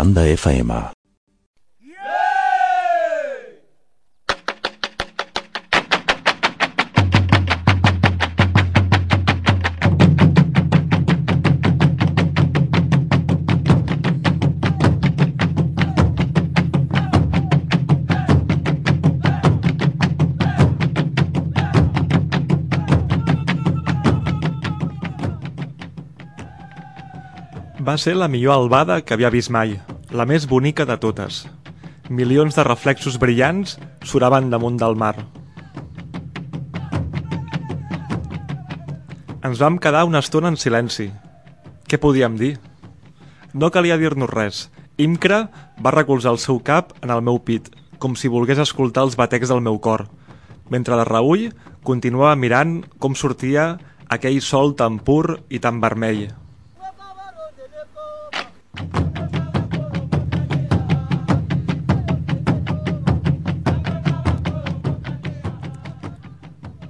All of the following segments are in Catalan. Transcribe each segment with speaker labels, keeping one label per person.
Speaker 1: A
Speaker 2: Contrabanda FM.
Speaker 3: Va ser la millor albada que havia vist mai, la més bonica de totes. Milions de reflexos brillants suraven damunt del mar. Ens vam quedar una estona en silenci. Què podíem dir? No calia dir-nos res. Imcra va recolzar el seu cap en el meu pit, com si volgués escoltar els batecs del meu cor, mentre la Raül continuava mirant com sortia aquell sol tan pur i tan vermell.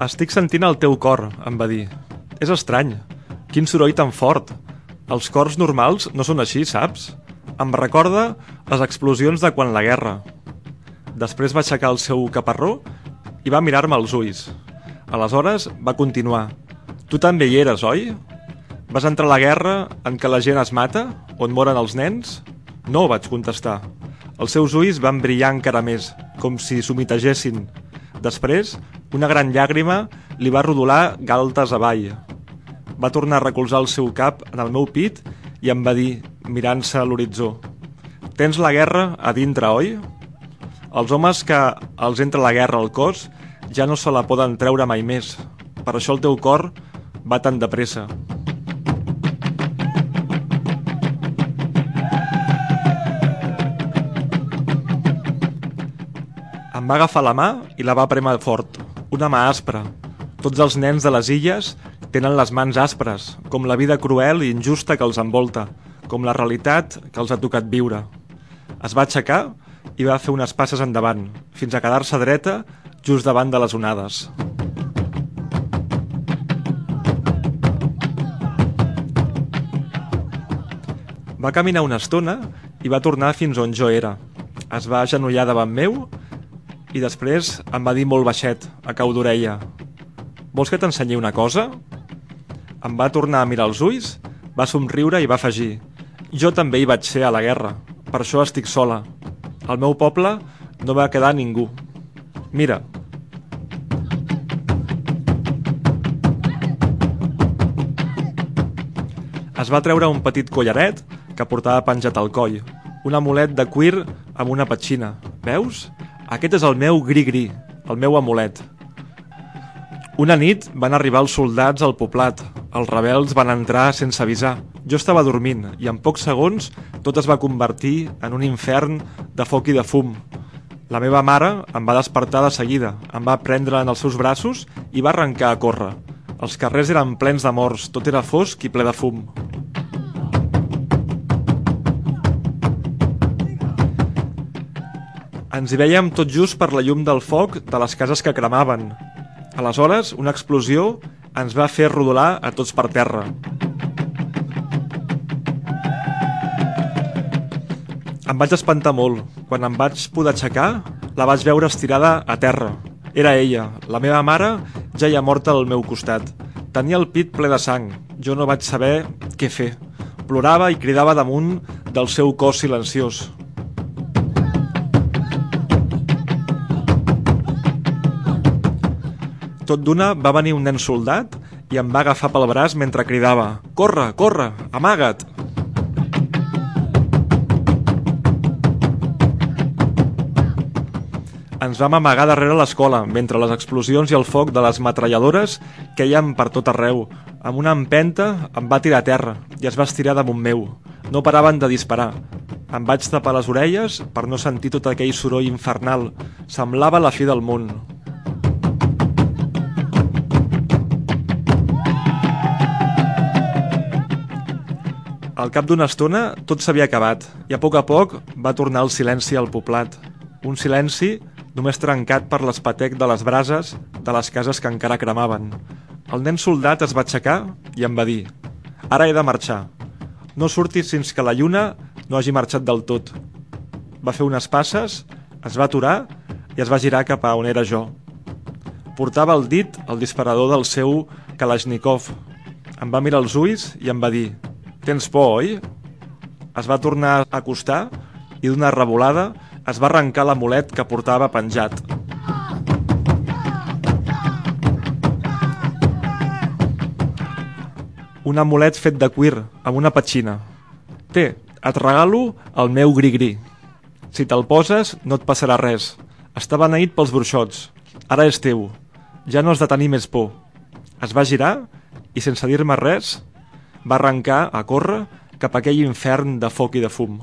Speaker 3: Estic sentint el teu cor, em va dir. És estrany. Quin soroll tan fort. Els cors normals no són així, saps? Em recorda les explosions de quan la guerra. Després va aixecar el seu caparró i va mirar-me als ulls. Aleshores va continuar. Tu també hi eres, oi? Vas entrar a la guerra en què la gent es mata? On moren els nens? No, vaig contestar. Els seus ulls van brillar encara més, com si s'humitegessin. Després, una gran llàgrima li va rodolar galtes avall. Va tornar a recolzar el seu cap en el meu pit i em va dir, mirant-se a l'horitzó, «Tens la guerra a dintre, oi?» Els homes que els entra la guerra al cos ja no se la poden treure mai més. Per això el teu cor va tan de pressa. Va agafar la mà i la va premer fort. Una mà aspra. Tots els nens de les illes tenen les mans aspres, com la vida cruel i injusta que els envolta, com la realitat que els ha tocat viure. Es va aixecar i va fer unes passes endavant, fins a quedar-se dreta just davant de les onades. Va caminar una estona i va tornar fins on jo era. Es va agenollar davant meu i després em va dir molt baixet, a cau d'orella. Vols que t'ensenyi una cosa? Em va tornar a mirar els ulls, va somriure i va afegir. Jo també hi vaig ser a la guerra, per això estic sola. Al meu poble no va quedar ningú. Mira, es va treure un petit collaret que portava penjat al coll, un amulet de cuir amb una petxina. Veus? Aquest és el meu gri-gri, el meu amulet. Una nit van arribar els soldats al poblat. Els rebels van entrar sense avisar. Jo estava dormint i en pocs segons tot es va convertir en un infern de foc i de fum. La meva mare em va despertar de seguida, em va prendre en els seus braços i va arrencar a córrer. Els carrers eren plens de morts, tot era fosc i ple de fum. Ens hi veiem tot just per la llum del foc de les cases que cremaven. Aleshores, una explosió ens va fer rodolar a tots per terra. Em vaig espantar molt. Quan em vaig poder aixecar, la vaig veure estirada a terra. Era ella, la meva mare, ja ja morta al meu costat. Tenia el pit ple de sang. Jo no vaig saber què fer. Plorava i cridava damunt del seu cos silenciós. Tot d'una va venir un nen soldat i em va agafar pel braç mentre cridava «Corre, corre, amaga't!» Ens vam amagar darrere l'escola, mentre les explosions i el foc de les metralladores queien per tot arreu. Amb una empenta em va tirar a terra i es va estirar damunt meu. No paraven de disparar. Em vaig tapar les orelles per no sentir tot aquell soroll infernal. Semblava la fi del món. Al cap d'una estona tot s'havia acabat i a poc a poc va tornar el silenci al poblat. Un silenci només trencat per l'espatec de les brases de les cases que encara cremaven. El nen soldat es va aixecar i em va dir «Ara he de marxar. No surtis fins que la lluna no hagi marxat del tot». Va fer unes passes, es va aturar i es va girar cap a on era jo. Portava al dit el disparador del seu Kalashnikov. Em va mirar els ulls i em va dir «Tens por, oi?» Es va tornar a acostar i d'una revolada es va arrencar l'amulet que portava penjat. Un amulet fet de cuir, amb una petxina. Té, et regalo el meu gri-gri. Si te'l poses, no et passarà res. Està beneït pels bruixots. Ara és teu. Ja no has de tenir més por. Es va girar i, sense dir-me res, va arrencar a córrer cap a aquell infern de foc i de fum.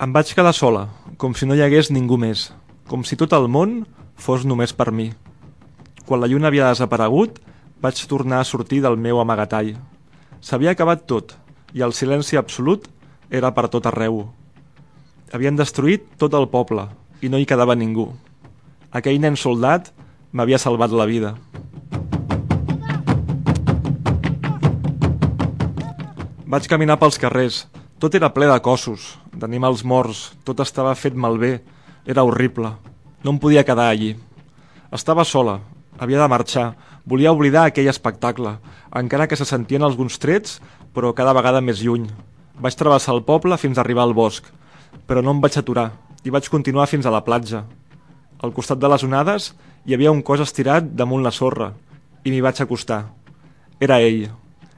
Speaker 3: Em vaig quedar sola, com si no hi hagués ningú més, com si tot el món fos només per mi. Quan la lluna havia desaparegut, vaig tornar a sortir del meu amagatall. S'havia acabat tot, i el silenci absolut era per tot arreu. Havien destruït tot el poble, i no hi quedava ningú. Aquell nen soldat m'havia salvat la vida.
Speaker 4: Vaig caminar pels carrers. Tot era ple de cossos, d'animals morts, tot estava fet malbé. Era horrible. No em podia quedar allí. Estava sola, havia de marxar, volia oblidar aquell espectacle, encara que se sentien alguns trets, però cada vegada més lluny. Vaig travessar el poble fins a arribar al bosc, però no em vaig aturar i vaig continuar fins a la platja. Al costat de les onades hi havia un cos estirat damunt la sorra i m'hi vaig acostar. Era ell.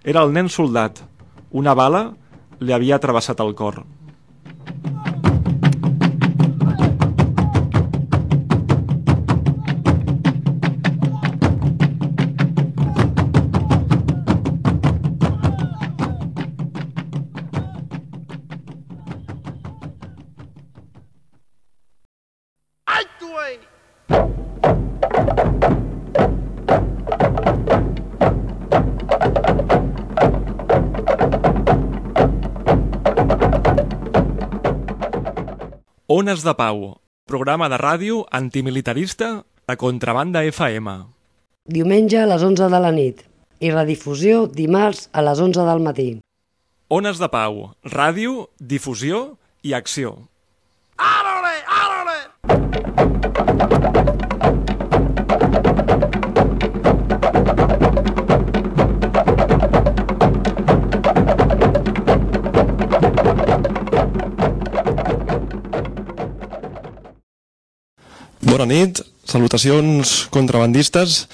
Speaker 4: Era el nen soldat. Una bala li havia travessat el cor. Ones de Pau, programa de ràdio antimilitarista a Contrabanda FM.
Speaker 5: Diumenge a les 11 de la nit i redifusió dimarts a les 11 del matí.
Speaker 4: Ones de Pau, ràdio, difusió i acció.
Speaker 3: Bona nit, salutacions contrabandistes.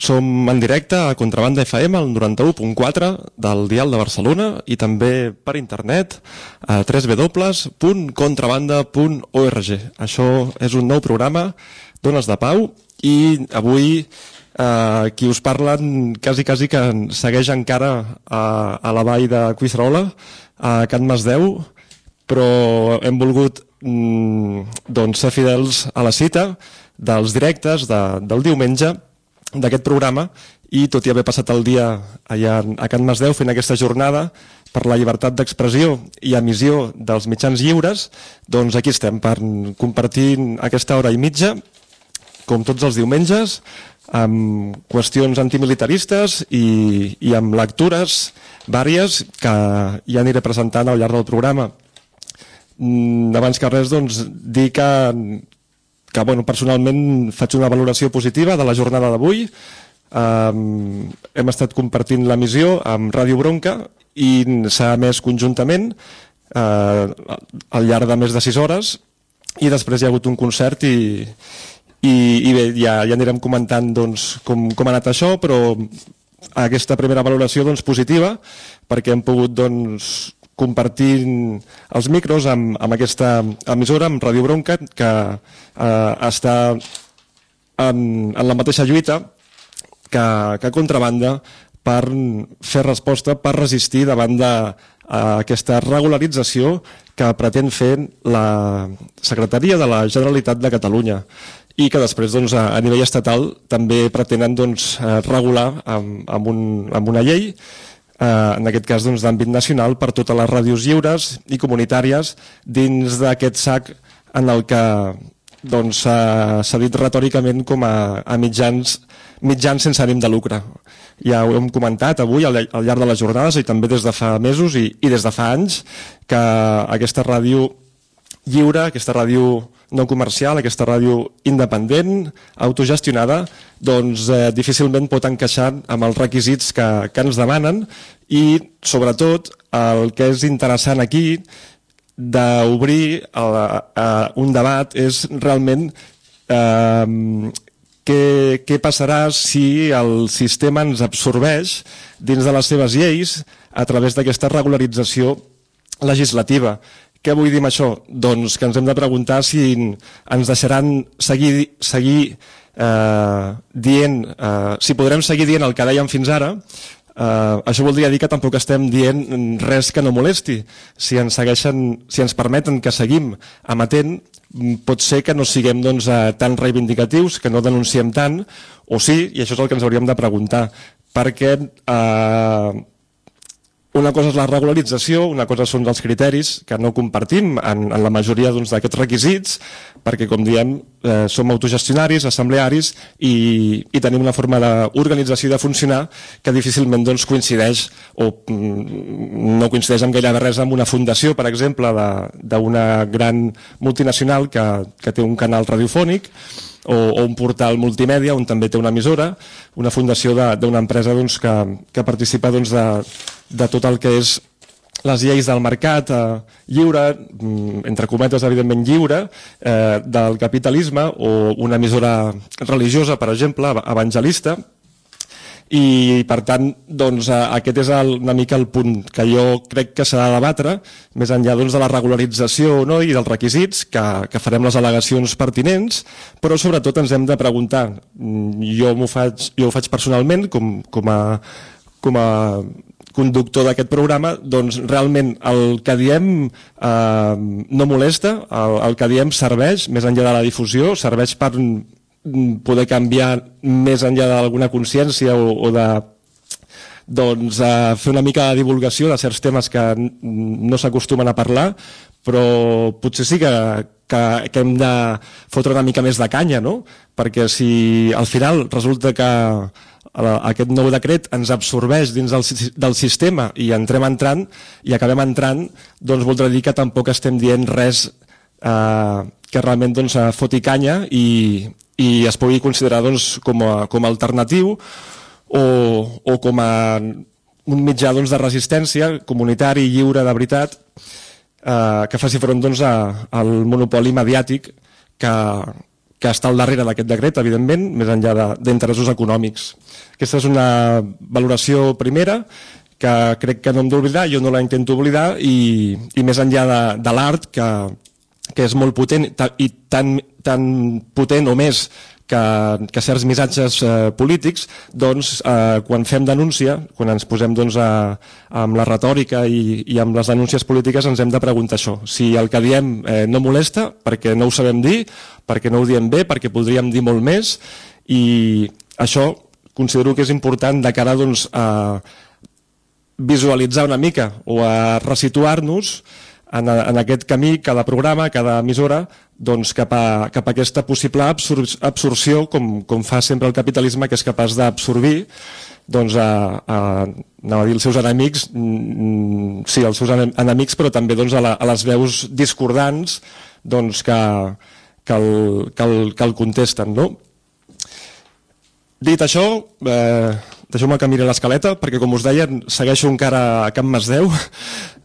Speaker 3: Som en directe a Contrabanda FM, al 91.4 del Dial de Barcelona i també per internet a www.contrabanda.org. Això és un nou programa d'Ones de Pau i avui eh, qui us parlen quasi, quasi que segueix encara a, a la vall de Quisrola, a Can Masdeu, però hem volgut mm, doncs, ser fidels a la cita dels directes de, del diumenge d'aquest programa i tot i haver passat el dia allà a Can Masdeu fent aquesta jornada per la llibertat d'expressió i emissió dels mitjans lliures, doncs aquí estem per compartir aquesta hora i mitja, com tots els diumenges, amb qüestions antimilitaristes i, i amb lectures vàries que ja aniré presentant al llarg del programa. Mm, abans que res, doncs, dir que, que bueno, personalment faig una valoració positiva de la jornada d'avui. Um, hem estat compartint la missió amb Ràdio Bronca i s'ha emès conjuntament uh, al llarg de més de 6 hores i després hi ha hagut un concert i, i, i bé, ja, ja anirem comentant doncs, com, com ha anat això, però aquesta primera valoració doncs, positiva perquè hem pogut doncs, compartir els micros amb, amb aquesta emissora, amb Ràdio Bronca, que eh, està en, en la mateixa lluita que, que contrabanda per fer resposta, per resistir davant de a aquesta regularització que pretén fer la Secretaria de la Generalitat de Catalunya i que després doncs, a, a nivell estatal també pretenen doncs, eh, regular amb, amb, un, amb una llei eh, en aquest cas doncs, d'àmbit nacional per totes les ràdios lliures i comunitàries dins d'aquest sac en el que doncs, s'ha doncs, dit retòricament com a, a mitjans, mitjans sense ànim de lucre. Ja ho hem comentat avui al, al llarg de les jornades i també des de fa mesos i, i des de fa anys que aquesta ràdio lliure, aquesta ràdio no comercial, aquesta ràdio independent, autogestionada, doncs eh, difícilment pot encaixar amb els requisits que, que ens demanen i, sobretot, el que és interessant aquí d'obrir un debat és realment eh, què, què passarà si el sistema ens absorbeix dins de les seves lleis a través d'aquesta regularització legislativa. Què vull dir amb això? Doncs que ens hem de preguntar si ens deixaran seguir, seguir eh, dient, eh, si podrem seguir dient el que dèiem fins ara, Uh, això voldria dir que tampoc estem dient res que no molesti. Si ens, segueixen, si ens permeten que seguim amatent, pot ser que no siguem doncs, uh, tan reivindicatius, que no denunciem tant, o sí, i això és el que ens hauríem de preguntar, perquè uh, una cosa és la regularització, una cosa són els criteris que no compartim en, en la majoria doncs, d'aquests requisits, perquè, com diem, eh, som autogestionaris, assemblearis i, i tenim una forma d'organització i de funcionar que difícilment doncs, coincideix o mm, no coincideix amb gairebé res amb una fundació, per exemple, d'una gran multinacional que, que té un canal radiofònic o, o un portal multimèdia on també té una emissora, una fundació d'una empresa doncs, que, que participa doncs, de, de tot el que és les lleis del mercat eh, lliure, mm, entre cometes evidentment lliure, eh, del capitalisme o una emissora religiosa, per exemple, ev- evangelista, i per tant doncs, eh, aquest és el, una mica el punt que jo crec que s'ha de debatre més enllà doncs, de la regularització no? i dels requisits que, que farem les al·legacions pertinents però sobretot ens hem de preguntar mm, jo, m'ho faig, jo ho faig personalment com, com a com a conductor d'aquest programa, doncs realment el que diem eh, no molesta, el, el que diem serveix, més enllà de la difusió, serveix per mm, poder canviar més enllà d'alguna consciència o, o de doncs, eh, fer una mica de divulgació de certs temes que no s'acostumen a parlar, però potser sí que, que, que hem de fotre una mica més de canya, no? Perquè si al final resulta que aquest nou decret ens absorbeix dins del, del sistema i entrem entrant i acabem entrant, doncs voldrà dir que tampoc estem dient res eh, que realment doncs, eh, foti canya i, i es pugui considerar doncs, com, a, com a alternatiu o, o com a un mitjà doncs, de resistència comunitari, lliure, de veritat, eh, que faci front doncs, a, al monopoli mediàtic que, que està al darrere d'aquest decret, evidentment, més enllà d'interessos econòmics. Aquesta és una valoració primera que crec que no hem d'oblidar, jo no la intento oblidar, i, i més enllà de, de l'art, que, que és molt potent i tan, tan potent o més que, que certs missatges eh, polítics, doncs eh, quan fem denúncia, quan ens posem doncs, a, amb la retòrica i, i amb les denúncies polítiques ens hem de preguntar això, si el que diem eh, no molesta, perquè no ho sabem dir, perquè no ho diem bé, perquè podríem dir molt més, i això considero que és important de cara doncs, a visualitzar una mica o a resituar-nos en, en aquest camí, cada programa, cada emissora, doncs cap, a, cap a aquesta possible absor absorció, com, com fa sempre el capitalisme, que és capaç d'absorbir doncs, a, a, anava a dir els seus enemics, mm, sí, els seus ene- enemics, però també doncs, a, la, a les veus discordants doncs, que, que, el, que, el, que el contesten. No? Dit això, eh, deixeu-me que miri l'escaleta, perquè com us deia, segueixo encara a Camp Masdeu,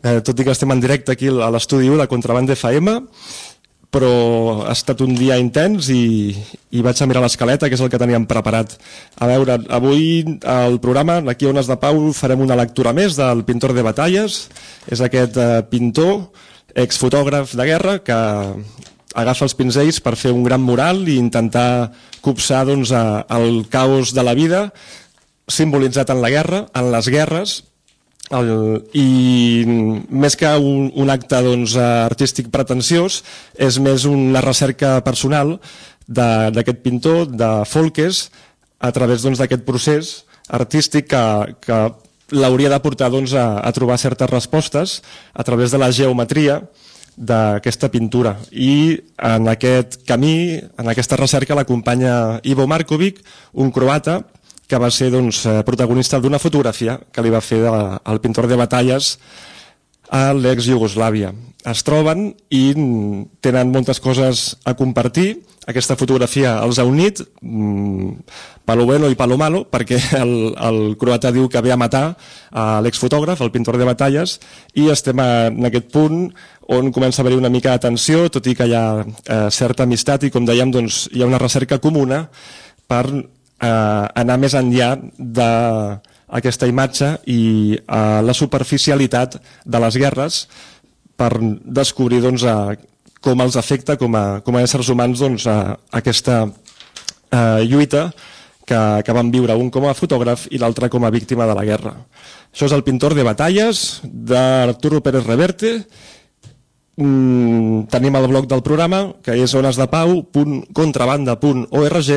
Speaker 3: eh, tot i que estem en directe aquí a l'estudi 1 de Contraband FM, però ha estat un dia intens i, i vaig a mirar l'escaleta, que és el que teníem preparat. A veure, avui al programa, aquí a Ones de Pau, farem una lectura més del pintor de batalles. És aquest eh, pintor, exfotògraf de guerra, que agafa els pinzells per fer un gran mural i intentar copsar doncs, a, el caos de la vida simbolitzat en la guerra, en les guerres, el, i més que un, un acte doncs, artístic pretensiós, és més una recerca personal d'aquest pintor, de Folkes, a través doncs, d'aquest procés artístic que, que l'hauria de portar doncs, a, a trobar certes respostes a través de la geometria d'aquesta pintura. I en aquest camí, en aquesta recerca, l'acompanya Ivo Markovic, un croata que va ser doncs, eh, protagonista d'una fotografia que li va fer de, el pintor de batalles a l'ex-Iugoslàvia. Es troben i tenen moltes coses a compartir. Aquesta fotografia els ha unit, mm, palo bueno i palo malo, perquè el, el croata diu que ve a matar a l'exfotògraf, el pintor de batalles, i estem en aquest punt on comença a haver una mica de tensió, tot i que hi ha eh, certa amistat i, com dèiem, doncs, hi ha una recerca comuna per eh, anar més enllà d'aquesta imatge i eh, la superficialitat de les guerres per descobrir doncs, eh, com els afecta com a, com a éssers humans doncs, a, aquesta eh, lluita que, que van viure un com a fotògraf i l'altre com a víctima de la guerra. Això és el pintor de batalles d'Arturo Pérez Reverte Mm, tenim el blog del programa, que és onesdepau.contrabanda.org,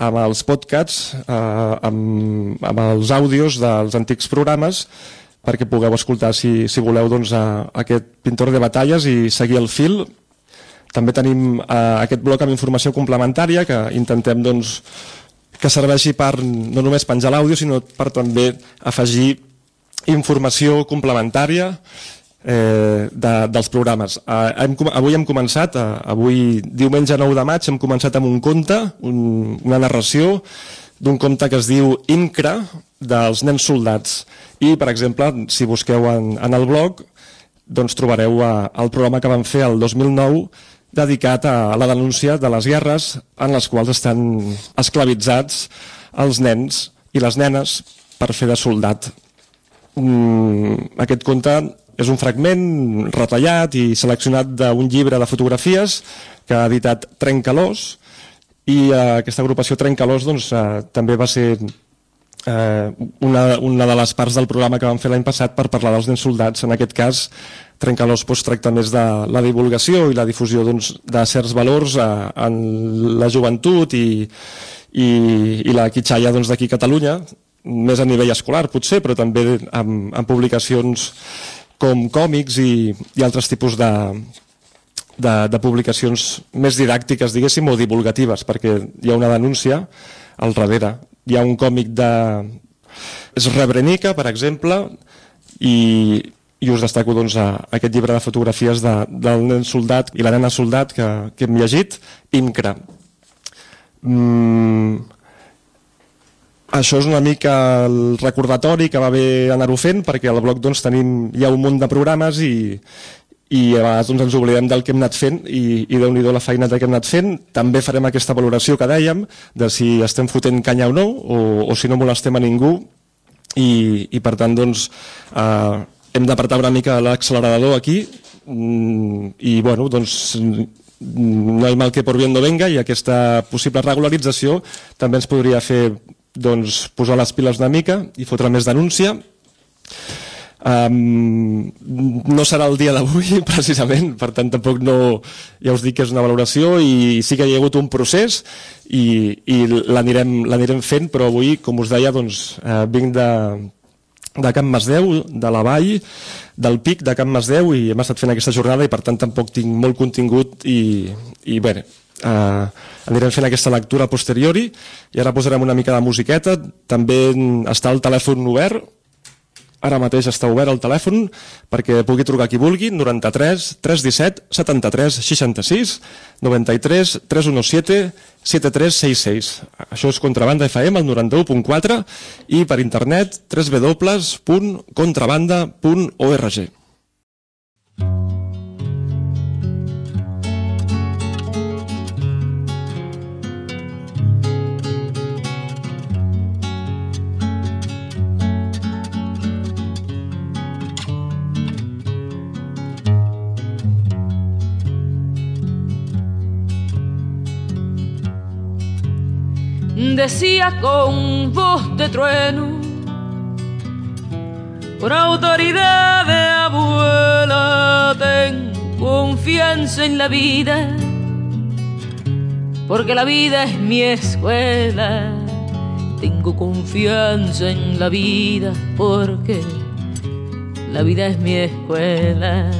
Speaker 3: amb els podcasts, eh, amb, amb els àudios dels antics programes, perquè pugueu escoltar, si, si voleu, doncs, a, aquest pintor de batalles i seguir el fil. També tenim eh, aquest bloc amb informació complementària que intentem doncs, que serveixi per no només penjar l'àudio, sinó per també afegir informació complementària eh, de, dels programes. Eh, hem, avui hem començat, eh, avui diumenge 9 de maig, hem començat amb un conte, un, una narració d'un conte que es diu Incra, dels nens soldats. I, per exemple, si busqueu en, en el blog, doncs trobareu eh, el programa que vam fer el 2009 dedicat a la denúncia de les guerres en les quals estan esclavitzats els nens i les nenes per fer de soldat. Mm, aquest conte és un fragment retallat i seleccionat d'un llibre de fotografies que ha editat Trencalós i eh, aquesta agrupació Trencalós doncs, eh, també va ser eh, una, una de les parts del programa que vam fer l'any passat per parlar dels nens soldats. En aquest cas, Trencalós doncs, tracta més de la divulgació i la difusió doncs, de certs valors eh, en la joventut i, i, i la quitxalla doncs, d'aquí a Catalunya, més a nivell escolar potser, però també amb, amb publicacions com còmics i, i altres tipus de, de, de publicacions més didàctiques, diguéssim, o divulgatives, perquè hi ha una denúncia al darrere. Hi ha un còmic de Srebrenica, per exemple, i, i us destaco doncs, a, aquest llibre de fotografies de, del nen soldat i la nena soldat que, que hem llegit, Imcra. Mm, això és una mica el recordatori que va bé anar-ho fent perquè al blog doncs, tenim ja un munt de programes i, i a vegades doncs, ens oblidem del que hem anat fent i, i déu nhi la feina que hem anat fent. També farem aquesta valoració que dèiem de si estem fotent canya o no o, o si no molestem a ningú i, i per tant doncs, eh, hem d'apartar una mica l'accelerador aquí mm, i bueno, doncs no hi mal que por bien no venga i aquesta possible regularització també ens podria fer doncs, posar les piles una mica i fotre més denúncia. Um, no serà el dia d'avui precisament, per tant tampoc no ja us dic que és una valoració i sí que hi ha hagut un procés i, i l'anirem fent però avui, com us deia, doncs, eh, vinc de, de Camp Masdeu, de la Vall, del Pic de Camp Masdeu i hem estat fent aquesta jornada i per tant tampoc tinc molt contingut i, i bé, eh, anirem fent aquesta lectura posteriori i ara posarem una mica de musiqueta. També està el telèfon obert. Ara mateix està obert el telèfon perquè pugui trucar qui vulgui. 93 317 73 66 93 317 7366 això és Contrabanda FM al 91.4 i per internet www.contrabanda.org
Speaker 6: decía con voz de trueno, por autoridad de abuela, ten confianza en la vida, porque la vida es mi escuela. Tengo confianza en la vida, porque la vida es mi escuela.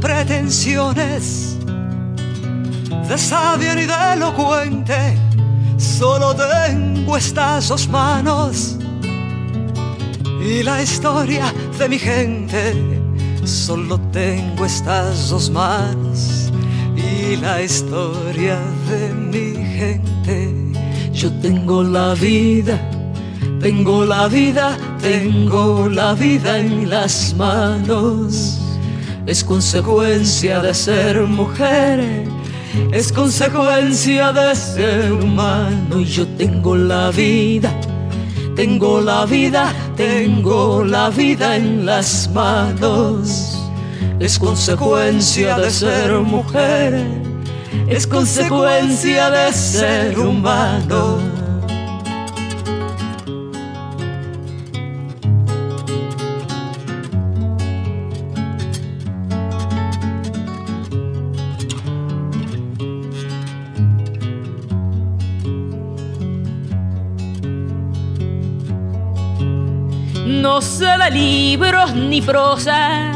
Speaker 7: Pretensiones de sabio ni de elocuente, solo tengo estas dos manos y la historia de mi gente. Solo tengo estas dos manos y la historia de mi gente. Yo tengo la vida, tengo la vida, tengo la vida en las manos. Es consecuencia de ser mujer, es consecuencia de ser humano. Y yo tengo la vida, tengo la vida, tengo la vida en las manos. Es consecuencia de ser mujer,
Speaker 2: es consecuencia de ser humano. No sé de libros ni prosa,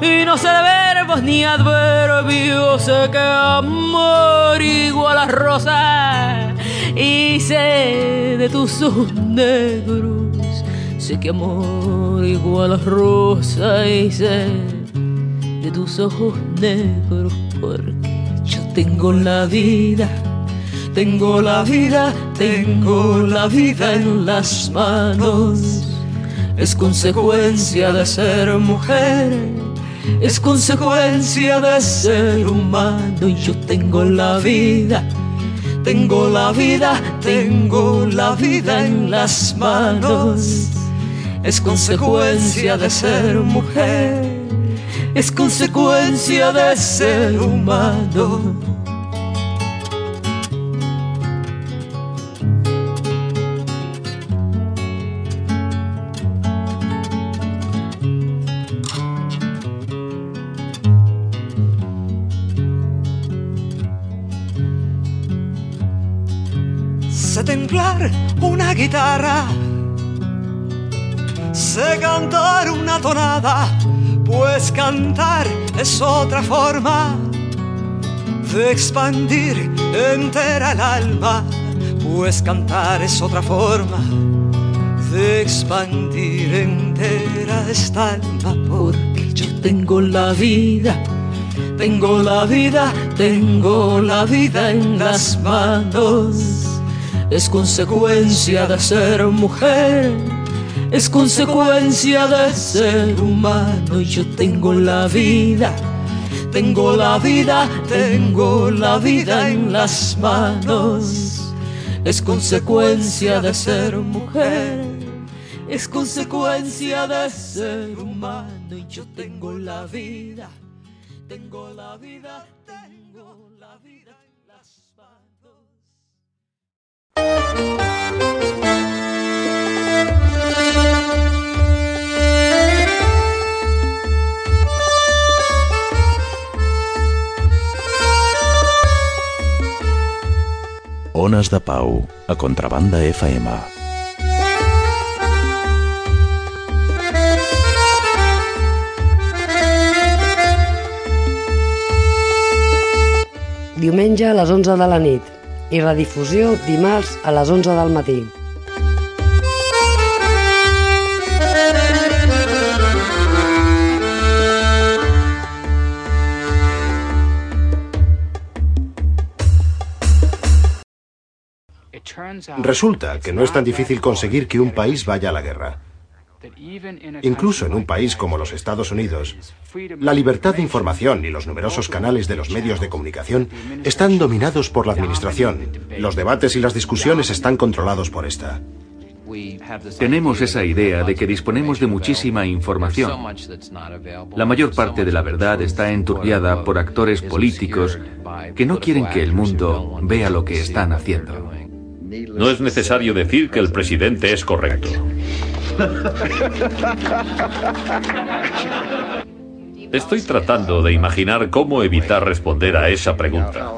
Speaker 2: y no sé de verbos ni adverbios, sé que amor igual a rosa, y sé de tus ojos negros, sé que amor igual a rosa, y sé de tus ojos negros, porque yo tengo la vida. Tengo la vida, tengo la vida en las manos. Es consecuencia de ser mujer, es consecuencia de ser humano. Y yo tengo la vida, tengo la vida, tengo la vida en las manos. Es consecuencia de ser mujer, es consecuencia de ser humano.
Speaker 7: Cantar una tonada, pues cantar es otra forma de expandir entera el alma, pues cantar es otra forma de expandir entera esta alma, porque yo tengo la vida. Tengo la vida, tengo la vida en las manos. Es consecuencia de ser mujer, es consecuencia de ser humano. Y yo tengo la vida, tengo la vida, tengo la vida en las manos. Es consecuencia de ser mujer, es consecuencia de ser humano. Y yo tengo la vida, tengo la vida,
Speaker 1: Ones de Pau, a Contrabanda FM.
Speaker 5: Diumenge a les 11 de la nit i redifusió dimarts a les 11 del matí.
Speaker 8: Resulta que no es tan difícil conseguir que un país vaya a la guerra. Incluso en un país como los Estados Unidos, la libertad de información y los numerosos canales de los medios de comunicación están dominados por la administración. Los debates y las discusiones están controlados por esta.
Speaker 9: Tenemos esa idea de que disponemos de muchísima información. La mayor parte de la verdad está enturbiada por actores políticos que no quieren que el mundo vea lo que están haciendo.
Speaker 10: No es necesario decir que el presidente es correcto. Estoy tratando de imaginar cómo evitar responder a esa pregunta.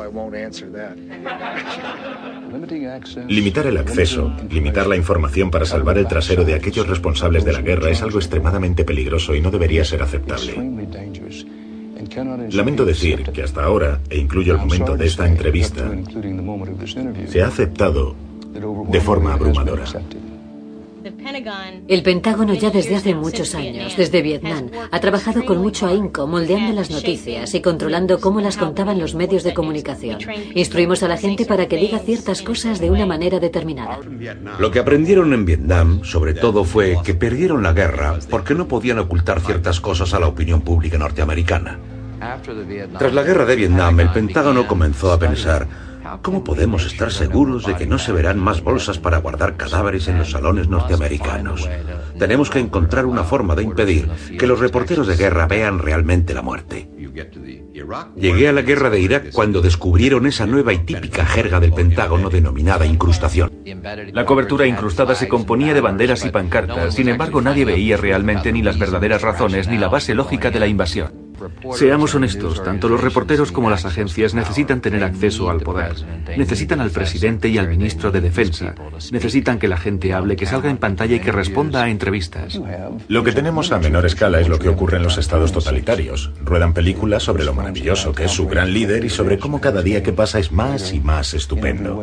Speaker 8: Limitar el acceso, limitar la información para salvar el trasero de aquellos responsables de la guerra es algo extremadamente peligroso y no debería ser aceptable. Lamento decir que hasta ahora, e incluyo el momento de esta entrevista, se ha aceptado de forma abrumadora.
Speaker 11: El Pentágono ya desde hace muchos años, desde Vietnam, ha trabajado con mucho ahínco, moldeando las noticias y controlando cómo las contaban los medios de comunicación. Instruimos a la gente para que diga ciertas cosas de una manera determinada.
Speaker 12: Lo que aprendieron en Vietnam, sobre todo, fue que perdieron la guerra porque no podían ocultar ciertas cosas a la opinión pública norteamericana. Tras la guerra de Vietnam, el Pentágono comenzó a pensar ¿Cómo podemos estar seguros de que no se verán más bolsas para guardar cadáveres en los salones norteamericanos? Tenemos que encontrar una forma de impedir que los reporteros de guerra vean realmente la muerte. Llegué a la guerra de Irak cuando descubrieron esa nueva y típica jerga del Pentágono denominada incrustación.
Speaker 9: La cobertura incrustada se componía de banderas y pancartas, sin embargo nadie veía realmente ni las verdaderas razones ni la base lógica de la invasión. Seamos honestos, tanto los reporteros como las agencias necesitan tener acceso al poder. Necesitan al presidente y al ministro de Defensa. Necesitan que la gente hable, que salga en pantalla y que responda a entrevistas.
Speaker 13: Lo que tenemos a menor escala es lo que ocurre en los estados totalitarios. Ruedan películas sobre lo maravilloso que es su gran líder y sobre cómo cada día que pasa es más y más estupendo.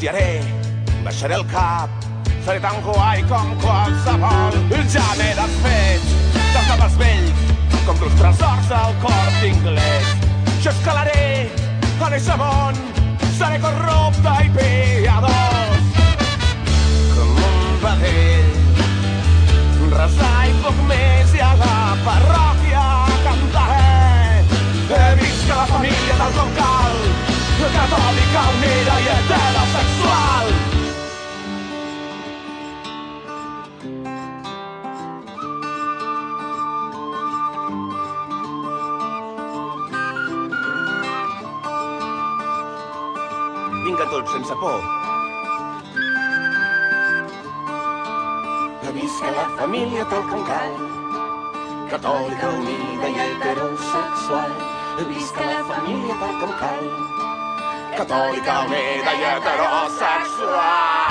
Speaker 14: Renunciaré, baixaré el cap, seré tan guai com qualsevol. Ja m'he desfet dels homes vells, com dos tresors al cor, d'inglès. Jo escalaré en eixe món, seré corrupte i piadós. Com un vedell, resar i poc més i a la parròquia cantaré. He vist que la família tal com cal, catòlica, unida i heterosexual. Vinga tots, sense por. Visca la família tal com cal, catòlica, unida i heterosexual. Visca la família tal com cal, catòlica, unida i heterosexual.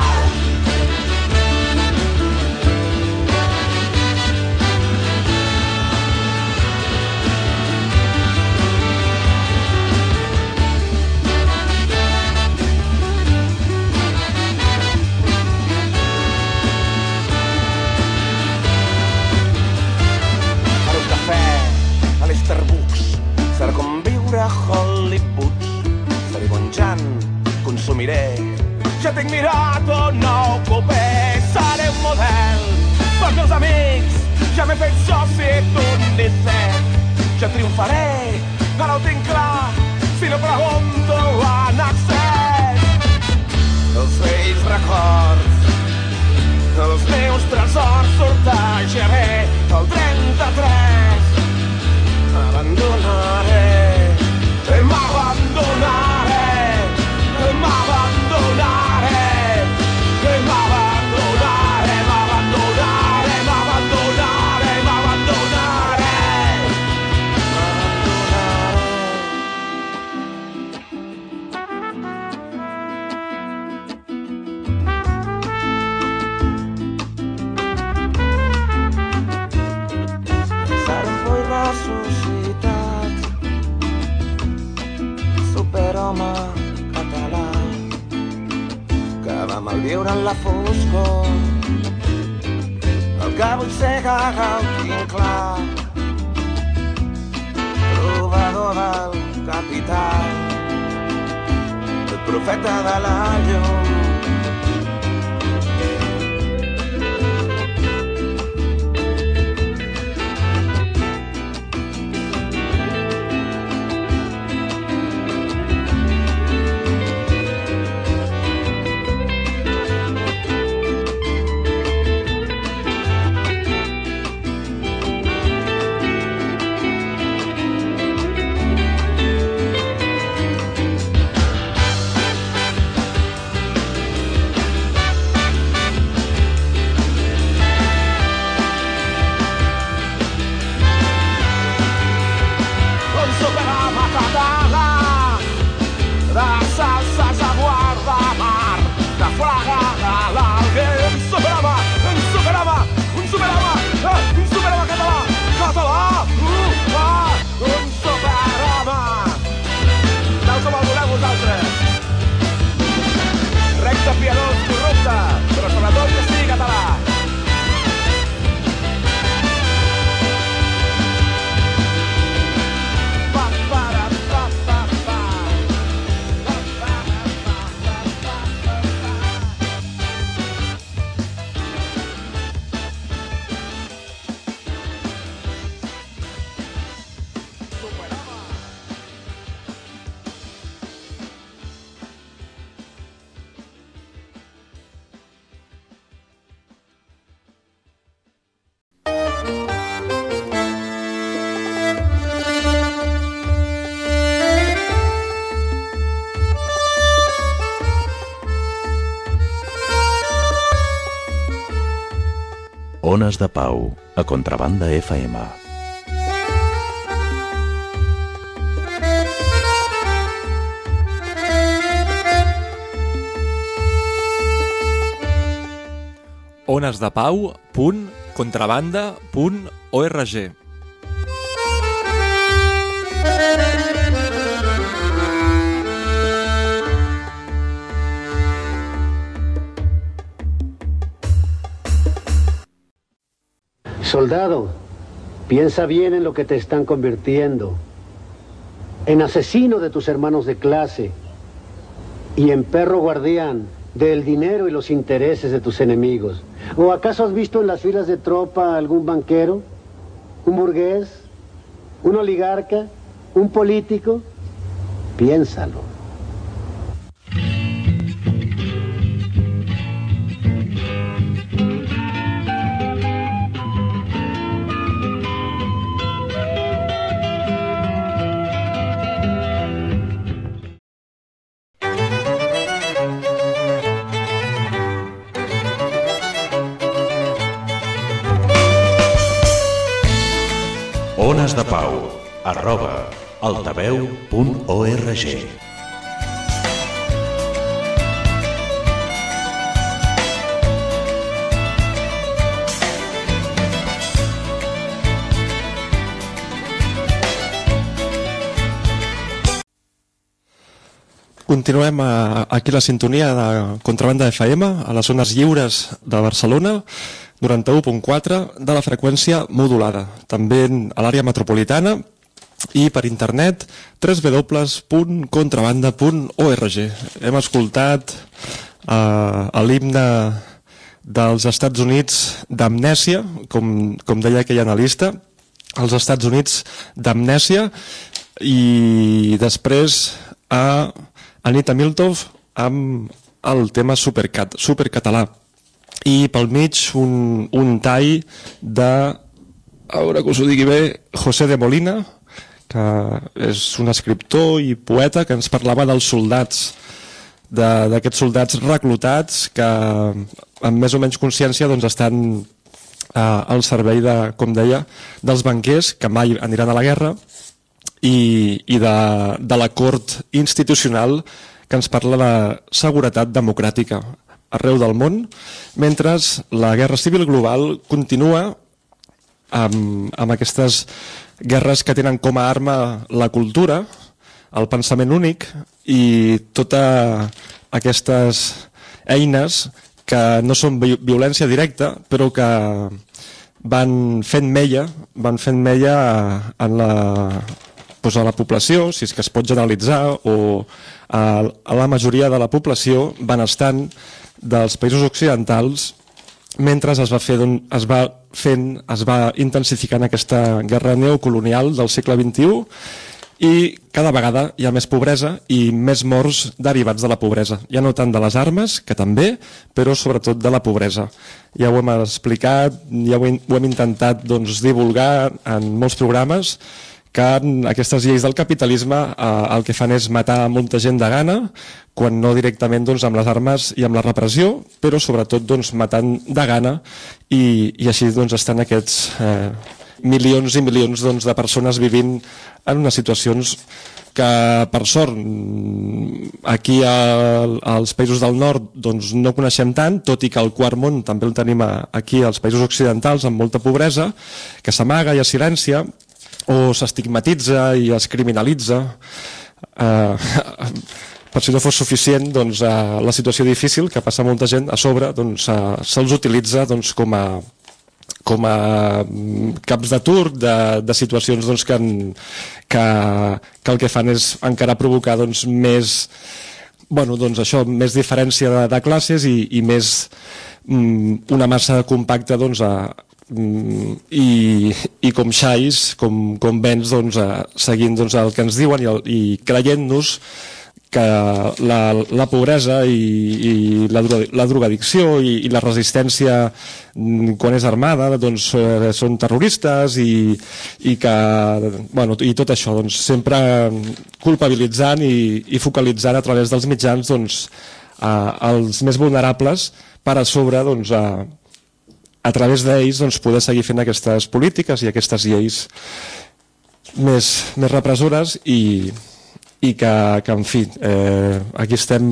Speaker 14: per consumiré. Ja tinc mirat on no ocupé. Seré un model pels meus amics. Ja m'he fet soci d'un disset. Ja triomfaré, ara ho tinc clar. Si no pregunto en accés. Els vells records els meus tresors sortejaré el 33 abandonaré malviure en la foscor. El que vull ser el tinc clar. Trobador del capital. El profeta de la llum
Speaker 2: Ones de Pau, a Contrabanda FM.
Speaker 4: onesdepau.contrabanda.org
Speaker 15: Soldado, piensa bien en lo que te están convirtiendo. en asesino de tus hermanos de clase y en perro guardián del dinero y los intereses de tus enemigos. ¿O acaso has visto en las filas de tropa algún banquero, un burgués, un oligarca, un político? Piénsalo.
Speaker 2: Arroba altaveu.org.
Speaker 3: Continuem a, aquí la sintonia de Contrabanda FM, a les zones lliures de Barcelona, 91.4 de la freqüència modulada. També a l'àrea metropolitana i per internet www.contrabanda.org. Hem escoltat eh, l'himne dels Estats Units d'amnèsia, com, com deia aquell analista, els Estats Units d'amnèsia, i després a Anita Miltov amb el tema supercat, supercatalà i pel mig un, un tall de a veure que us ho digui bé José de Molina que és un escriptor i poeta que ens parlava dels soldats d'aquests soldats reclutats que amb més o menys consciència doncs, estan eh, al servei de, com deia, dels banquers que mai aniran a la guerra i, i de, de la cort institucional que ens parla de seguretat democràtica arreu del món, mentre la guerra civil global continua amb, amb aquestes guerres que tenen com a arma la cultura, el pensament únic i totes aquestes eines que no són vi violència directa, però que van fent mella, van fent mella en la, doncs a la població, si és que es pot generalitzar, o a, la majoria de la població benestant dels països occidentals mentre es va, fer, es va fent, es va intensificant aquesta guerra neocolonial del segle XXI i cada vegada hi ha més pobresa i més morts derivats de la pobresa. Ja no tant de les armes, que també, però sobretot de la pobresa. Ja ho hem explicat, ja ho hem, intentat doncs, divulgar en molts programes, que aquestes lleis del capitalisme eh, el que fan és matar molta gent de gana, quan no directament doncs, amb les armes i amb la repressió, però sobretot doncs, matant de gana i, i així doncs, estan aquests eh, milions i milions doncs, de persones vivint en unes situacions que per sort aquí a, als països del nord doncs, no coneixem tant, tot i que el quart món també el tenim aquí als països occidentals amb molta pobresa, que s'amaga i es silencia, o s'estigmatitza i es criminalitza eh, per si no fos suficient doncs, eh, la situació difícil que passa molta gent a sobre doncs, eh, se'ls utilitza doncs, com a com a mm, caps de tur de, de situacions doncs, que, que, que el que fan és encara provocar doncs, més bueno, doncs això, més diferència de, de classes i, i més mm, una massa compacta doncs, a, i, i com xais, com, com vens doncs, seguint doncs, el que ens diuen i, i creient-nos que la, la pobresa i, i la, la drogadicció i, i la resistència mm, quan és armada doncs, eh, són terroristes i, i, que, bueno, i tot això doncs, sempre culpabilitzant i, i focalitzant a través dels mitjans doncs, eh, els més vulnerables per a sobre doncs, a, a través d'ells doncs, poder seguir fent aquestes polítiques i aquestes lleis més, més repressores i, i que, que en fi, eh, aquí estem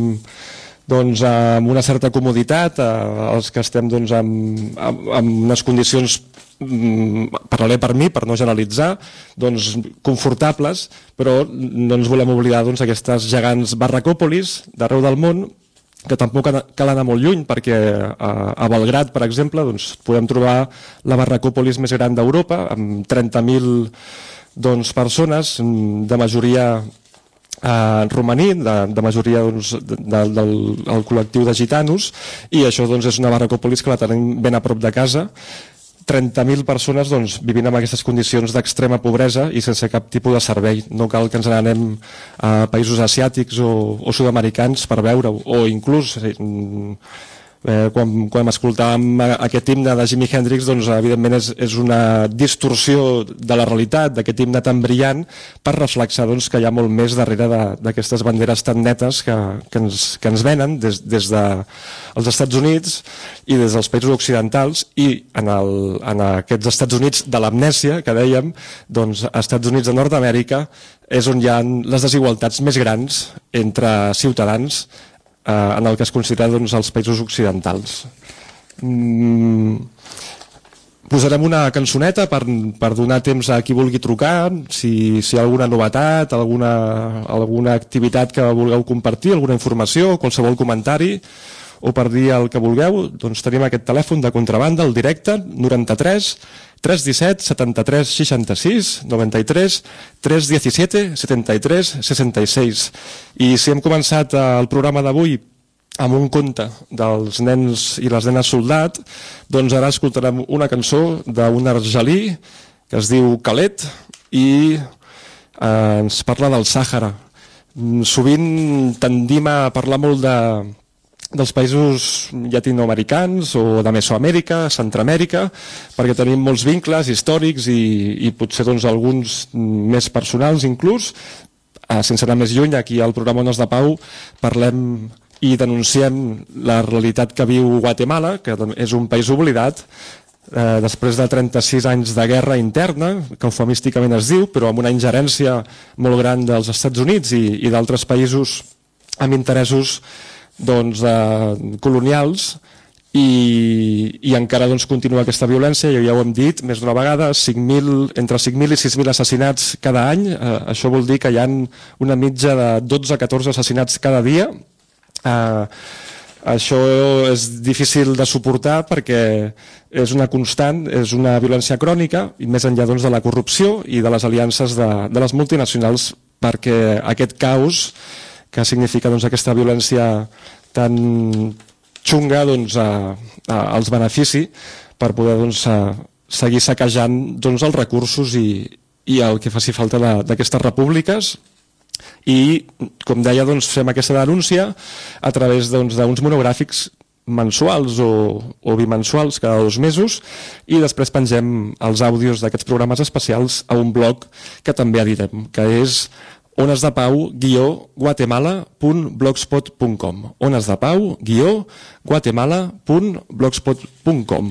Speaker 3: doncs, amb una certa comoditat, eh, els que estem doncs, amb, amb, amb unes condicions mm, parlaré per mi, per no generalitzar, doncs, confortables, però no ens volem oblidar doncs, aquestes gegants barracòpolis d'arreu del món que tampoc cal anar molt lluny perquè a, Belgrat, per exemple, doncs, podem trobar la barracòpolis més gran d'Europa amb 30.000 doncs, persones de majoria eh, romaní, de, de majoria doncs, de, de, del el col·lectiu de gitanos, i això doncs, és una barracòpolis que la tenim ben a prop de casa, 30.000 persones doncs, vivint en aquestes condicions d'extrema pobresa i sense cap tipus de servei. No cal que ens n'anem a països asiàtics o, o sud-americans per veure-ho, o inclús eh, eh, quan, quan escoltàvem aquest himne de Jimi Hendrix, doncs evidentment és, és una distorsió de la realitat, d'aquest himne tan brillant, per reflexar doncs, que hi ha molt més darrere d'aquestes banderes tan netes que, que, ens, que ens venen des, des dels Estats Units i des dels països occidentals i en, el, en aquests Estats Units de l'amnèsia, que dèiem, doncs, Estats Units de Nord-Amèrica és on hi ha les desigualtats més grans entre ciutadans eh, en el que es considera doncs, els països occidentals. Mm, posarem una cançoneta per, per donar temps a qui vulgui trucar, si, si hi ha alguna novetat, alguna, alguna activitat que vulgueu compartir, alguna informació, qualsevol comentari, o per dir el que vulgueu, doncs tenim aquest telèfon de contrabanda, el directe, 93 317 73 66 93 317 73 66 i si hem començat el programa d'avui amb un conte dels nens i les nenes soldat, doncs ara escoltarem una cançó d'un argelí que es diu Calet i eh, ens parla del Sàhara. Sovint tendim a parlar molt de, dels països llatinoamericans o de Mesoamèrica, Centroamèrica, perquè tenim molts vincles històrics i, i potser doncs, alguns més personals inclús. Eh, sense anar més lluny, aquí al programa Ones de Pau parlem i denunciem la realitat que viu Guatemala, que és un país oblidat, eh, després de 36 anys de guerra interna, que eufemísticament es diu, però amb una ingerència molt gran dels Estats Units i, i d'altres països amb interessos doncs, eh, colonials i, i encara doncs, continua aquesta violència, ja ho hem dit més d'una vegada, 5 entre 5.000 i 6.000 assassinats cada any, eh, això vol dir que hi ha una mitja de 12-14 assassinats cada dia, eh, això és difícil de suportar perquè és una constant, és una violència crònica i més enllà doncs, de la corrupció i de les aliances de, de les multinacionals perquè aquest caos que significa doncs, aquesta violència tan xunga doncs, a, a, als benefici per poder doncs, a, seguir saquejant doncs, els recursos i, i el que faci falta d'aquestes repúbliques. I, com deia, doncs, fem aquesta denúncia a través doncs, d'uns doncs, monogràfics mensuals o, o bimensuals cada dos mesos i després pengem els àudios d'aquests programes especials a un blog que també editem, que és onesdepau-guatemala.blogspot.com onesdepau-guatemala.blogspot.com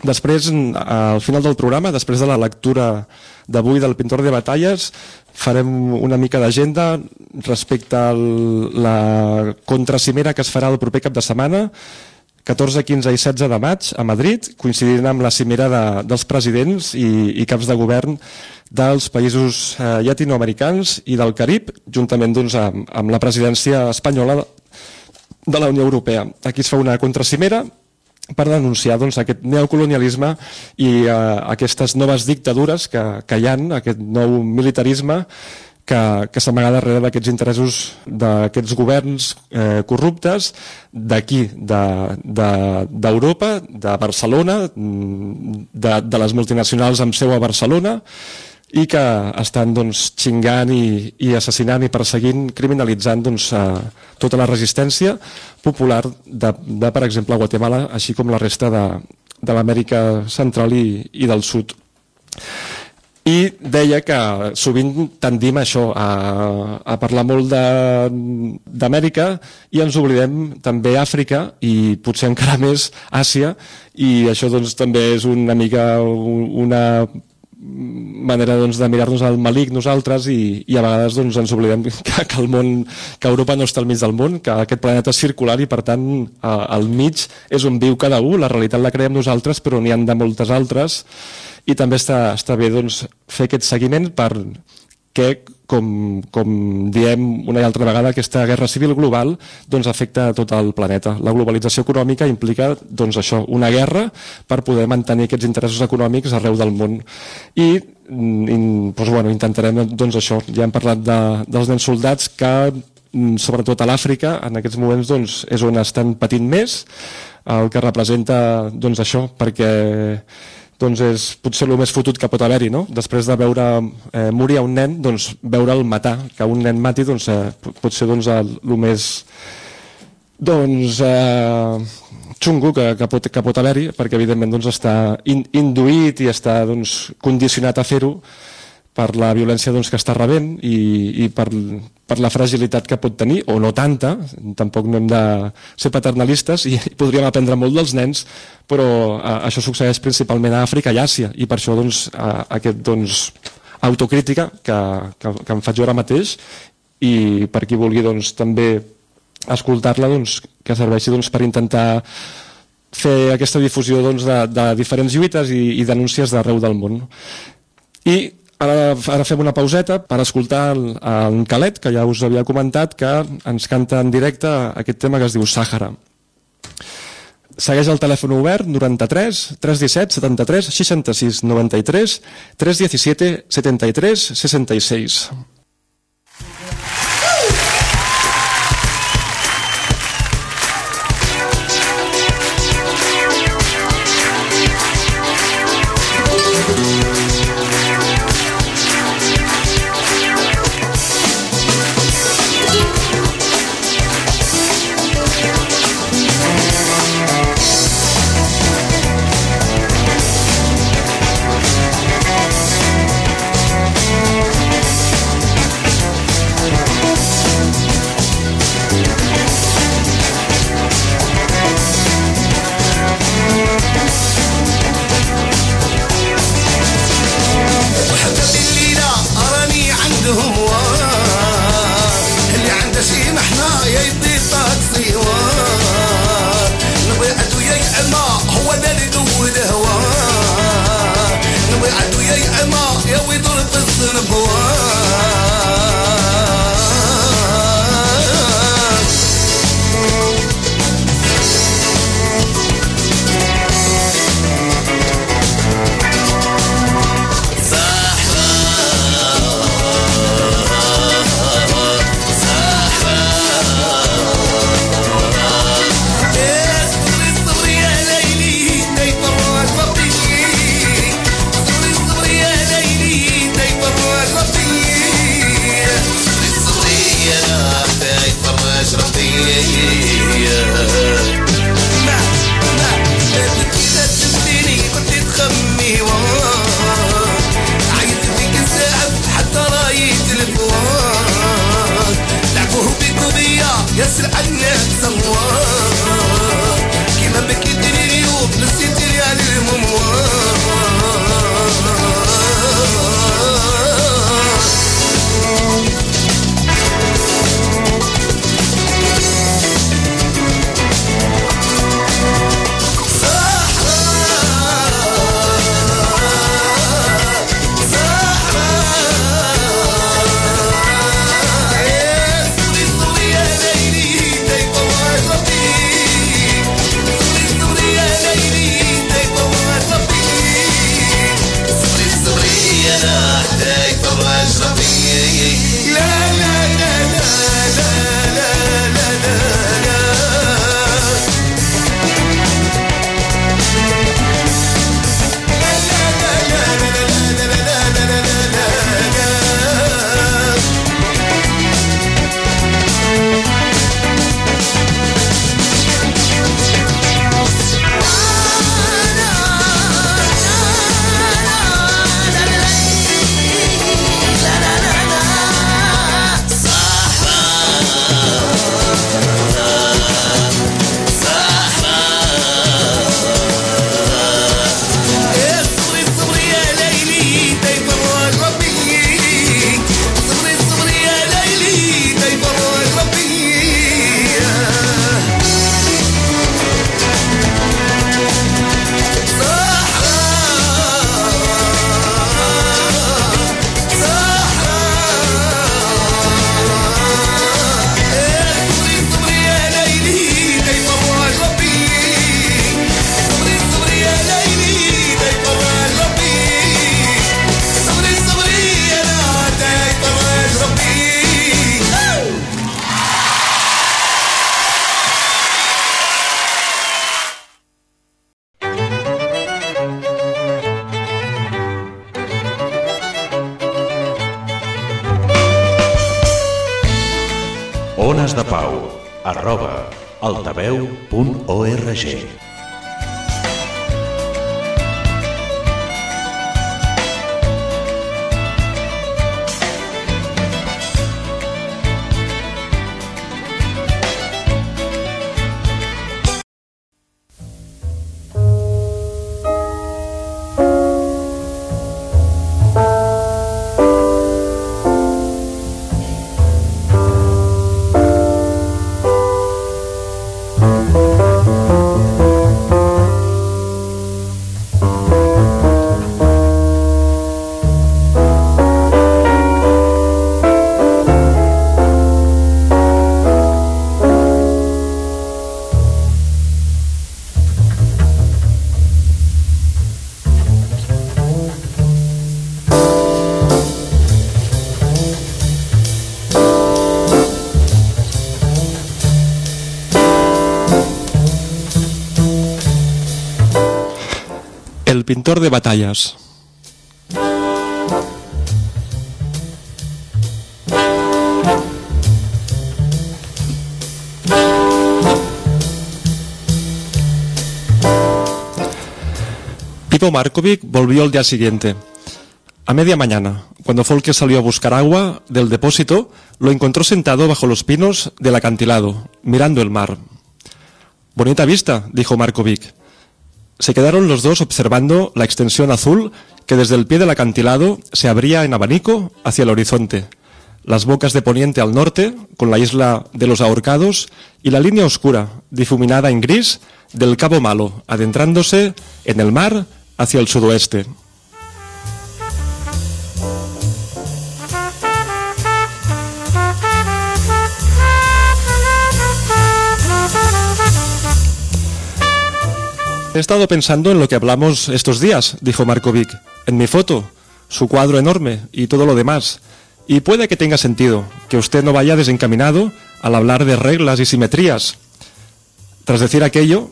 Speaker 3: Després, al final del programa, després de la lectura d'avui del pintor de batalles, farem una mica d'agenda respecte a la contracimera que es farà el proper cap de setmana 14, 15 i 16 de maig a Madrid, coincidint amb la cimera de, dels presidents i, i caps de govern dels països eh, llatinoamericans i del Carib, juntament doncs, amb, amb la presidència espanyola de la Unió Europea. Aquí es fa una contracimera per denunciar doncs, aquest neocolonialisme i eh, aquestes noves dictadures que, que hi han, aquest nou militarisme que, que s'amaga darrere d'aquests interessos d'aquests governs eh, corruptes d'aquí, d'Europa, de, de, Barcelona, de, de les multinacionals amb seu a Barcelona, i que estan doncs, xingant i, i assassinant i perseguint, criminalitzant doncs, eh, tota la resistència popular de, de, per exemple, Guatemala, així com la resta de, de l'Amèrica Central i, i del Sud i deia que sovint tendim això, a, a parlar molt d'Amèrica i ens oblidem també Àfrica i potser encara més Àsia. I això doncs també és una mica una manera doncs, de mirar-nos al malic nosaltres i, i a vegades doncs, ens oblidem que, que el món, que Europa no està al mig del món, que aquest planeta és circular i per tant al mig és on viu cada un, la realitat la creem nosaltres però n'hi han de moltes altres i també està, està bé doncs, fer aquest seguiment per que, com, com diem una i altra vegada, aquesta guerra civil global doncs, afecta a tot el planeta. La globalització econòmica implica doncs, això, una guerra per poder mantenir aquests interessos econòmics arreu del món. I in, doncs, bueno, intentarem doncs, això, ja hem parlat de, dels nens soldats que mm, sobretot a l'Àfrica en aquests moments doncs, és on estan patint més el que representa doncs, això perquè doncs és potser el més fotut que pot haver-hi, no? Després de veure eh, morir a un nen, doncs veure'l matar, que un nen mati doncs, eh, pot ser doncs, el, el més doncs, eh, xungo que, que pot, que pot haver-hi, perquè evidentment doncs, està in, induït i està doncs, condicionat a fer-ho per la violència doncs, que està rebent i, i per, per la fragilitat que pot tenir, o no tanta, tampoc no hem de ser paternalistes i podríem aprendre molt dels nens, però a, eh, això succeeix principalment a Àfrica i Àsia, i per això doncs, a, aquest doncs, autocrítica que, que, que em faig jo ara mateix i per qui vulgui doncs, també escoltar-la doncs, que serveixi doncs, per intentar fer aquesta difusió doncs, de, de diferents lluites i, i denúncies d'arreu del món. I Ara, ara fem una pauseta per escoltar el, el Calet, que ja us havia comentat, que ens canta en directe aquest tema que es diu Sàhara. Segueix el telèfon obert 93 317 73 66 93 317 73 66.
Speaker 2: De
Speaker 3: batallas. Pipo Markovic volvió al día siguiente. A media mañana, cuando Folke salió a buscar agua del depósito, lo encontró sentado bajo los pinos del acantilado, mirando el mar. Bonita vista, dijo Markovic. Se quedaron los dos observando la extensión azul que desde el pie del acantilado se abría en abanico hacia el horizonte, las bocas de poniente al norte, con la isla de los ahorcados, y la línea oscura, difuminada en gris, del Cabo Malo, adentrándose en el mar hacia el sudoeste. He estado pensando en lo que hablamos estos días, dijo Markovic, en mi foto, su cuadro enorme y todo lo demás. Y puede que tenga sentido, que usted no vaya desencaminado al hablar de reglas y simetrías. Tras decir aquello,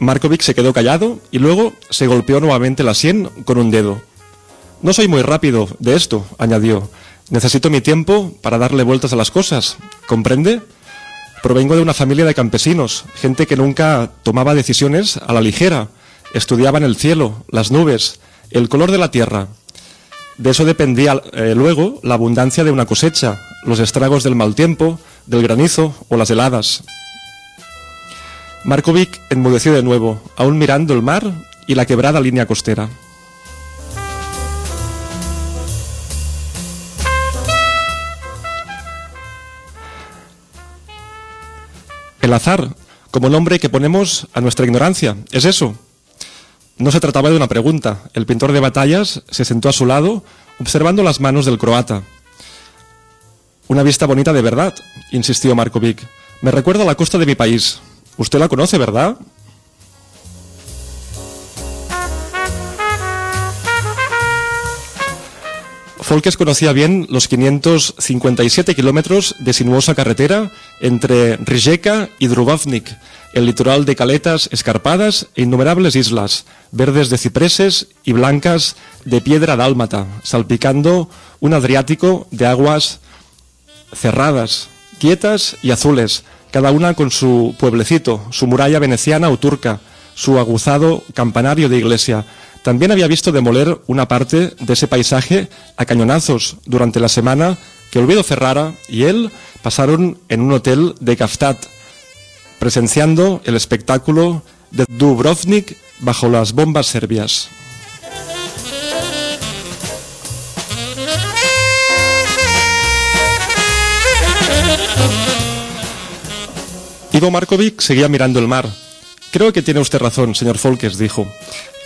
Speaker 3: Markovic se quedó callado y luego se golpeó nuevamente la sien con un dedo. No soy muy rápido de esto, añadió. Necesito mi tiempo para darle vueltas a las cosas. ¿Comprende? Provengo de una familia de campesinos, gente que nunca tomaba decisiones a la ligera. Estudiaban el cielo, las nubes, el color de la tierra. De eso dependía eh, luego la abundancia de una cosecha, los estragos del mal tiempo, del granizo o las heladas. Markovic enmudeció de nuevo, aún mirando el mar y la quebrada línea costera. El azar, como nombre que ponemos a nuestra ignorancia, es eso. No se trataba de una pregunta. El pintor de batallas se sentó a su lado, observando las manos del croata. Una vista bonita de verdad, insistió Markovic. Me recuerda a la costa de mi país. Usted la conoce, ¿verdad? Folkes conocía bien los 557 kilómetros de sinuosa carretera entre Rijeka y Drubovnik, el litoral de caletas escarpadas e innumerables islas, verdes de cipreses y blancas de piedra dálmata, salpicando un Adriático de aguas cerradas, quietas y azules, cada una con su pueblecito, su muralla veneciana o turca, su aguzado campanario de iglesia. También había visto demoler una parte de ese paisaje a cañonazos durante la semana que Olvido Ferrara y él pasaron en un hotel de Kaftat, presenciando el espectáculo de Dubrovnik bajo las bombas serbias. Ivo Markovic seguía mirando el mar. Creo que tiene usted razón, señor Folkes, dijo.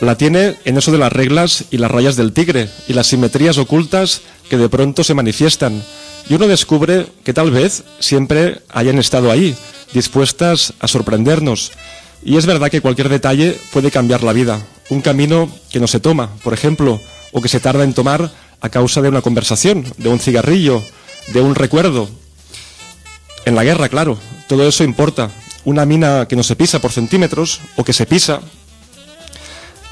Speaker 3: La tiene en eso de las reglas y las rayas del tigre y las simetrías ocultas que de pronto se manifiestan. Y uno descubre que tal vez siempre hayan estado ahí, dispuestas a sorprendernos. Y es verdad que cualquier detalle puede cambiar la vida. Un camino que no se toma, por ejemplo, o que se tarda en tomar a causa de una conversación, de un cigarrillo, de un recuerdo. En la guerra, claro, todo eso importa. Una mina que no se pisa por centímetros, o que se pisa.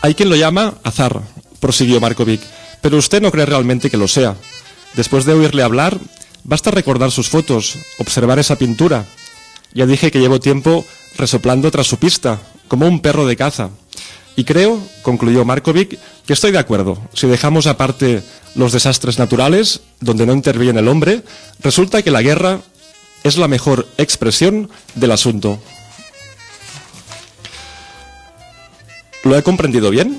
Speaker 3: Hay quien lo llama azar, prosiguió Markovic, pero usted no cree realmente que lo sea. Después de oírle hablar, Basta recordar sus fotos, observar esa pintura. Ya dije que llevo tiempo resoplando tras su pista, como un perro de caza. Y creo, concluyó Markovic, que estoy de acuerdo. Si dejamos aparte los desastres naturales, donde no interviene el hombre, resulta que la guerra es la mejor expresión del asunto. ¿Lo he comprendido bien?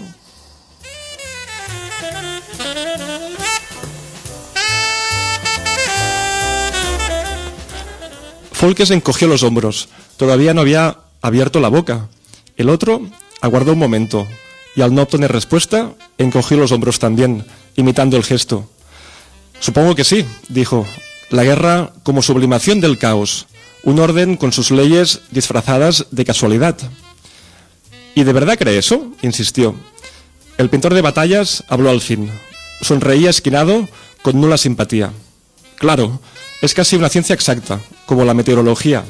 Speaker 3: Folkes encogió los hombros. Todavía no había abierto la boca. El otro aguardó un momento y al no obtener respuesta, encogió los hombros también, imitando el gesto. Supongo que sí, dijo. La guerra como sublimación del caos, un orden con sus leyes disfrazadas de casualidad. ¿Y de verdad cree eso? insistió. El pintor de batallas habló al fin. Sonreía esquinado con nula simpatía. Claro, es casi una ciencia exacta, como la meteorología.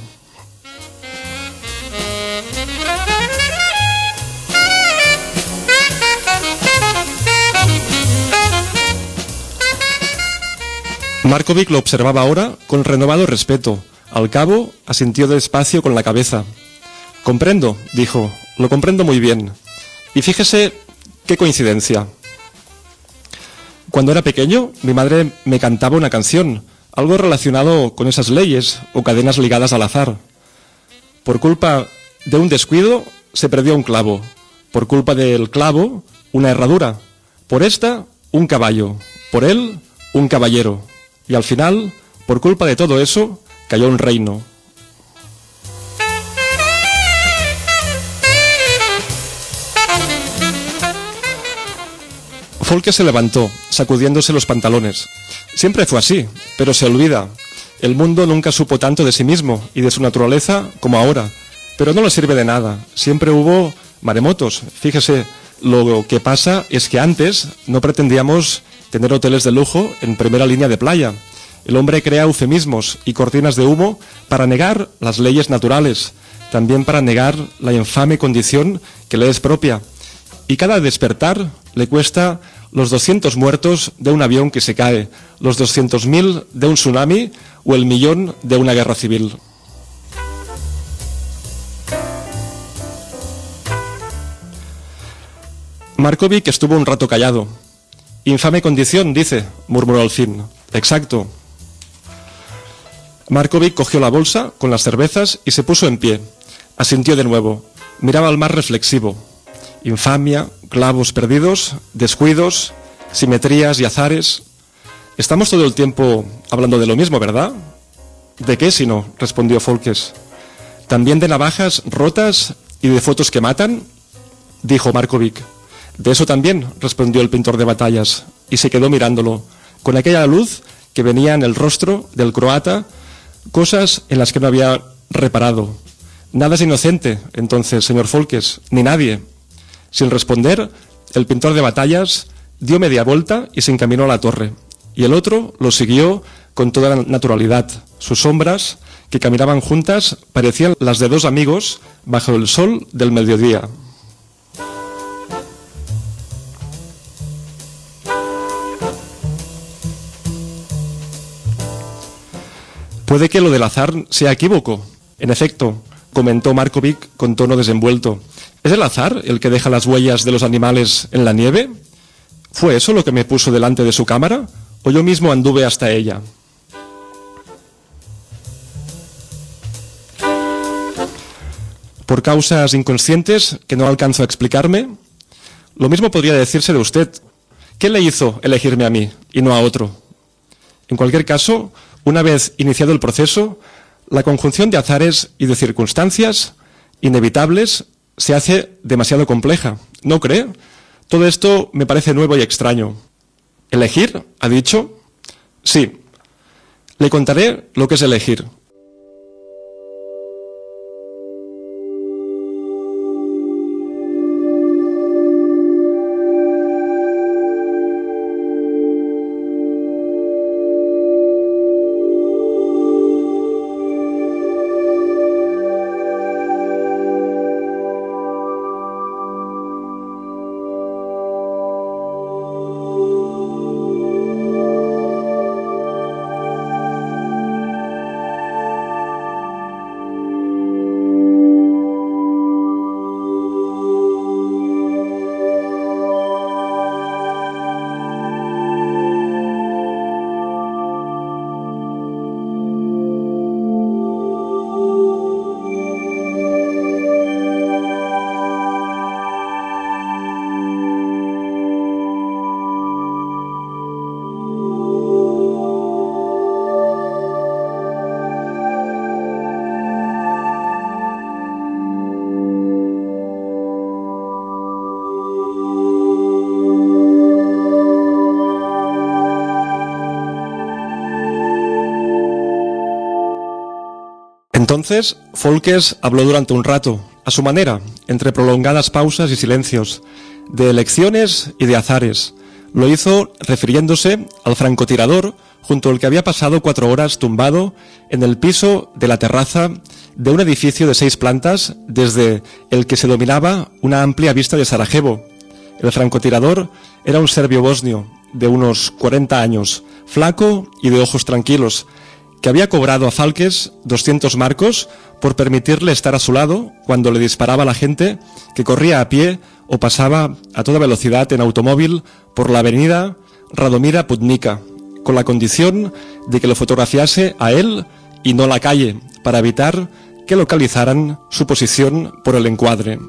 Speaker 3: Markovic lo observaba ahora con renovado respeto. Al cabo, asintió despacio con la cabeza. Comprendo, dijo, lo comprendo muy bien. Y fíjese qué coincidencia. Cuando era pequeño, mi madre me cantaba una canción, algo relacionado con esas leyes o cadenas ligadas al azar. Por culpa de un descuido, se perdió un clavo. Por culpa del clavo, una herradura. Por esta, un caballo. Por él, un caballero. Y al final, por culpa de todo eso, cayó un reino. Folke se levantó, sacudiéndose los pantalones. Siempre fue así, pero se olvida. El mundo nunca supo tanto de sí mismo y de su naturaleza como ahora. Pero no le sirve de nada. Siempre hubo maremotos. Fíjese, lo que pasa es que antes no pretendíamos tener hoteles de lujo en primera línea de playa. El hombre crea eufemismos y cortinas de humo para negar las leyes naturales, también para negar la infame condición que le es propia. Y cada despertar le cuesta los 200 muertos de un avión que se cae, los 200.000 de un tsunami o el millón de una guerra civil. Markovic estuvo un rato callado. Infame condición, dice, murmuró al fin. Exacto. Markovic cogió la bolsa con las cervezas y se puso en pie. Asintió de nuevo. Miraba al mar reflexivo. Infamia, clavos perdidos, descuidos, simetrías y azares. Estamos todo el tiempo hablando de lo mismo, ¿verdad? ¿De qué si no? respondió Folkes. ¿También de navajas rotas y de fotos que matan? dijo Markovic. De eso también, respondió el pintor de batallas, y se quedó mirándolo, con aquella luz que venía en el rostro del croata, cosas en las que no había reparado. Nada es inocente, entonces, señor Folkes, ni nadie. Sin responder, el pintor de batallas dio media vuelta y se encaminó a la torre, y el otro lo siguió con toda naturalidad. Sus sombras, que caminaban juntas, parecían las de dos amigos bajo el sol del mediodía. Puede que lo del azar sea equívoco. En efecto, comentó Markovic con tono desenvuelto. ¿Es el azar el que deja las huellas de los animales en la nieve? ¿Fue eso lo que me puso delante de su cámara? ¿O yo mismo anduve hasta ella? ¿Por causas inconscientes que no alcanzo a explicarme? Lo mismo podría decirse de usted. ¿Qué le hizo elegirme a mí y no a otro? En cualquier caso, una vez iniciado el proceso, la conjunción de azares y de circunstancias inevitables se hace demasiado compleja. ¿No cree? Todo esto me parece nuevo y extraño. ¿Elegir? ¿Ha dicho? Sí. Le contaré lo que es elegir. Entonces, Folkes habló durante un rato, a su manera, entre prolongadas pausas y silencios, de elecciones y de azares. Lo hizo refiriéndose al francotirador junto al que había pasado cuatro horas tumbado en el piso de la terraza de un edificio de seis plantas desde el que se dominaba una amplia vista de Sarajevo. El francotirador era un serbio bosnio de unos 40 años, flaco y de ojos tranquilos, que había cobrado a Falques 200 marcos por permitirle estar a su lado cuando le disparaba a la gente que corría a pie o pasaba a toda velocidad en automóvil por la avenida Radomira Putnica, con la condición de que lo fotografiase a él y no la calle, para evitar que localizaran su posición por el encuadre.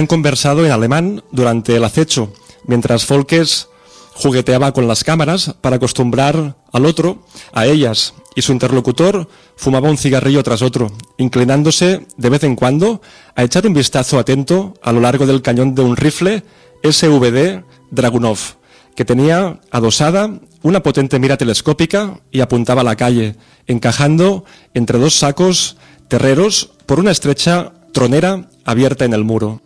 Speaker 3: Habían conversado en alemán durante el acecho, mientras Folkes jugueteaba con las cámaras para acostumbrar al otro a ellas, y su interlocutor fumaba un cigarrillo tras otro, inclinándose de vez en cuando a echar un vistazo atento a lo largo del cañón de un rifle SVD Dragunov, que tenía adosada una potente mira telescópica y apuntaba a la calle, encajando entre dos sacos terreros por una estrecha tronera abierta en el muro.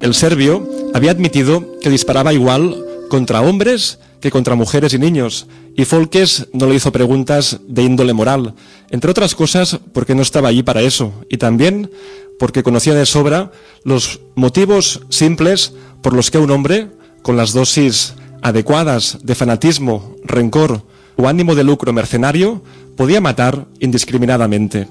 Speaker 3: El serbio había admitido que disparaba igual contra hombres que contra mujeres y niños, y Folkes no le hizo preguntas de índole moral, entre otras cosas porque no estaba allí para eso, y también porque conocía de sobra los motivos simples por los que un hombre, con las dosis adecuadas de fanatismo, rencor o ánimo de lucro mercenario, podía matar indiscriminadamente.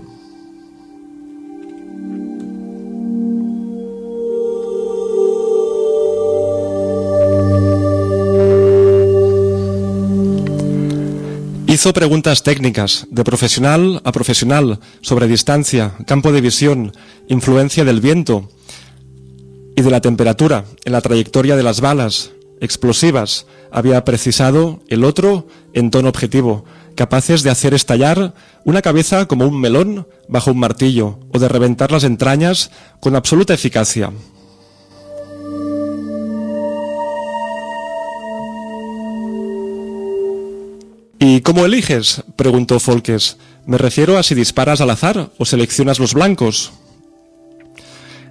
Speaker 3: Hizo preguntas técnicas, de profesional a profesional, sobre distancia, campo de visión, influencia del viento y de la temperatura en la trayectoria de las balas explosivas. Había precisado el otro en tono objetivo, capaces de hacer estallar una cabeza como un melón bajo un martillo o de reventar las entrañas con absoluta eficacia. ¿Y cómo eliges? preguntó Folkes. Me refiero a si disparas al azar o seleccionas los blancos.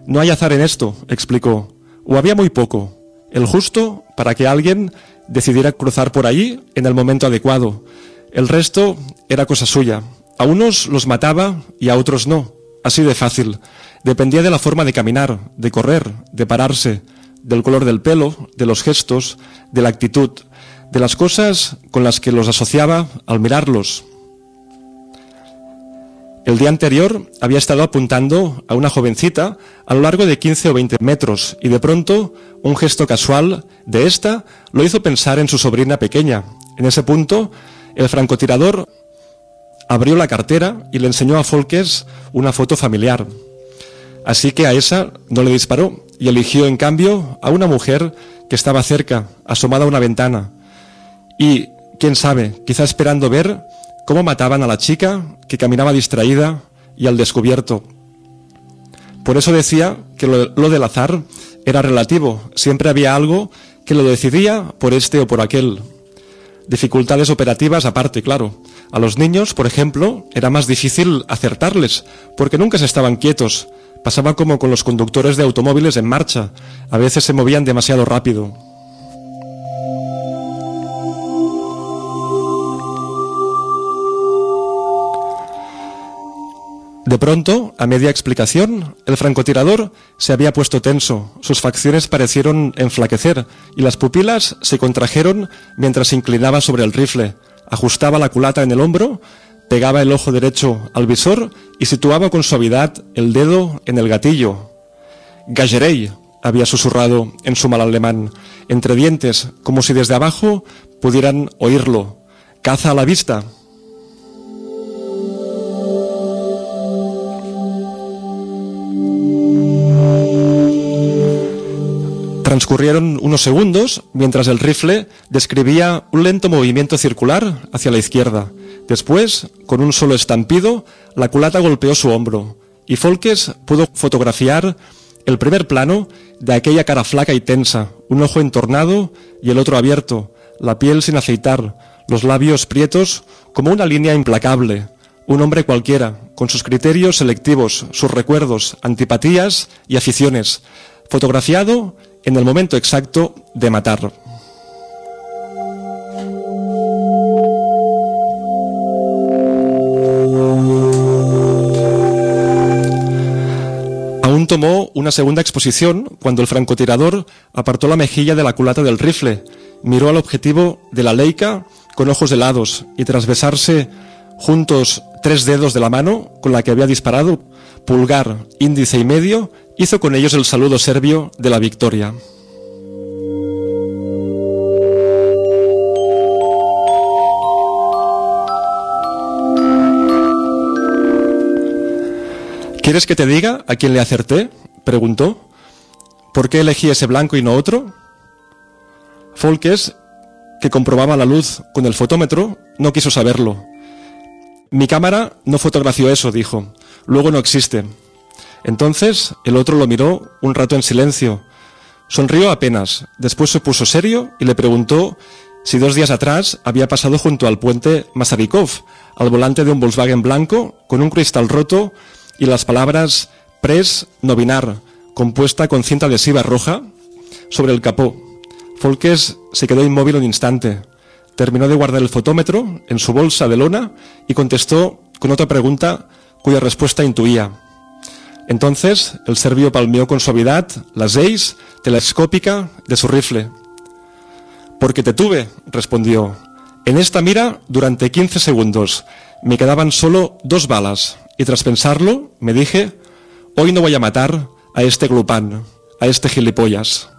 Speaker 3: No hay azar en esto, explicó. O había muy poco. El justo para que alguien decidiera cruzar por allí en el momento adecuado. El resto era cosa suya. A unos los mataba y a otros no. Así de fácil. Dependía de la forma de caminar, de correr, de pararse, del color del pelo, de los gestos, de la actitud, de las cosas con las que los asociaba al mirarlos. El día anterior había estado apuntando a una jovencita a lo largo de 15 o 20 metros y de pronto un gesto casual de esta lo hizo pensar en su sobrina pequeña. En ese punto, el francotirador abrió la cartera y le enseñó a Folkes una foto familiar. Así que a esa no le disparó y eligió en cambio a una mujer que estaba cerca, asomada a una ventana. Y, quién sabe, quizá esperando ver cómo mataban a la chica que caminaba distraída y al descubierto. Por eso decía que lo, del azar era relativo, siempre había algo que lo decidía por este o por aquel. Dificultades operativas aparte, claro. A los niños, por ejemplo, era más difícil acertarles, porque nunca se estaban quietos. Pasaba como con los conductores de automóviles en marcha, a veces se movían demasiado rápido. De pronto, a media explicación, el francotirador se había puesto tenso, sus facciones parecieron enflaquecer y las pupilas se contrajeron mientras se inclinaba sobre el rifle, ajustaba la culata en el hombro, pegaba el ojo derecho al visor y situaba con suavidad el dedo en el gatillo. Gagerei, había susurrado en su mal alemán, entre dientes, como si desde abajo pudieran oírlo. Caza a la vista. Transcurrieron unos segundos mientras el rifle describía un lento movimiento circular hacia la izquierda. Después, con un solo estampido, la culata golpeó su hombro y Folkes pudo fotografiar El primer plano de aquella cara flaca y tensa, un ojo entornado y el otro abierto, la piel sin aceitar, los labios prietos como una línea implacable. Un hombre cualquiera, con sus criterios selectivos, sus recuerdos, antipatías y aficiones, fotografiado en el momento exacto de matar. Aún tomó una segunda exposición cuando el francotirador apartó la mejilla de la culata del rifle, miró al objetivo de la Leica con ojos helados y tras besarse juntos tres dedos de la mano con la que había disparado, pulgar, índice y medio, hizo con ellos el saludo serbio de la victoria. ¿Quieres que te diga a quién le acerté? preguntó. ¿Por qué elegí ese blanco y no otro? Folkes, que comprobaba la luz con el fotómetro, no quiso saberlo. Mi cámara no fotografió eso, dijo. Luego no existe. Entonces el otro lo miró un rato en silencio. Sonrió apenas, después se puso serio y le preguntó si dos días atrás había pasado junto al puente Masarikov, al volante de un Volkswagen blanco, con un cristal roto y las palabras Pres Novinar, compuesta con cinta adhesiva roja, sobre el capó. Folkes se quedó inmóvil un instante. Terminó de guardar el fotómetro en su bolsa de lona y contestó con otra pregunta cuya respuesta intuía. Entonces el serbio palmeó con suavidad la seis telescópica de su rifle. Porque te tuve, respondió. En esta mira durante 15 segundos. Me quedaban solo dos balas y tras pensarlo me dije, hoy no voy a matar a este glupán, a este gilipollas.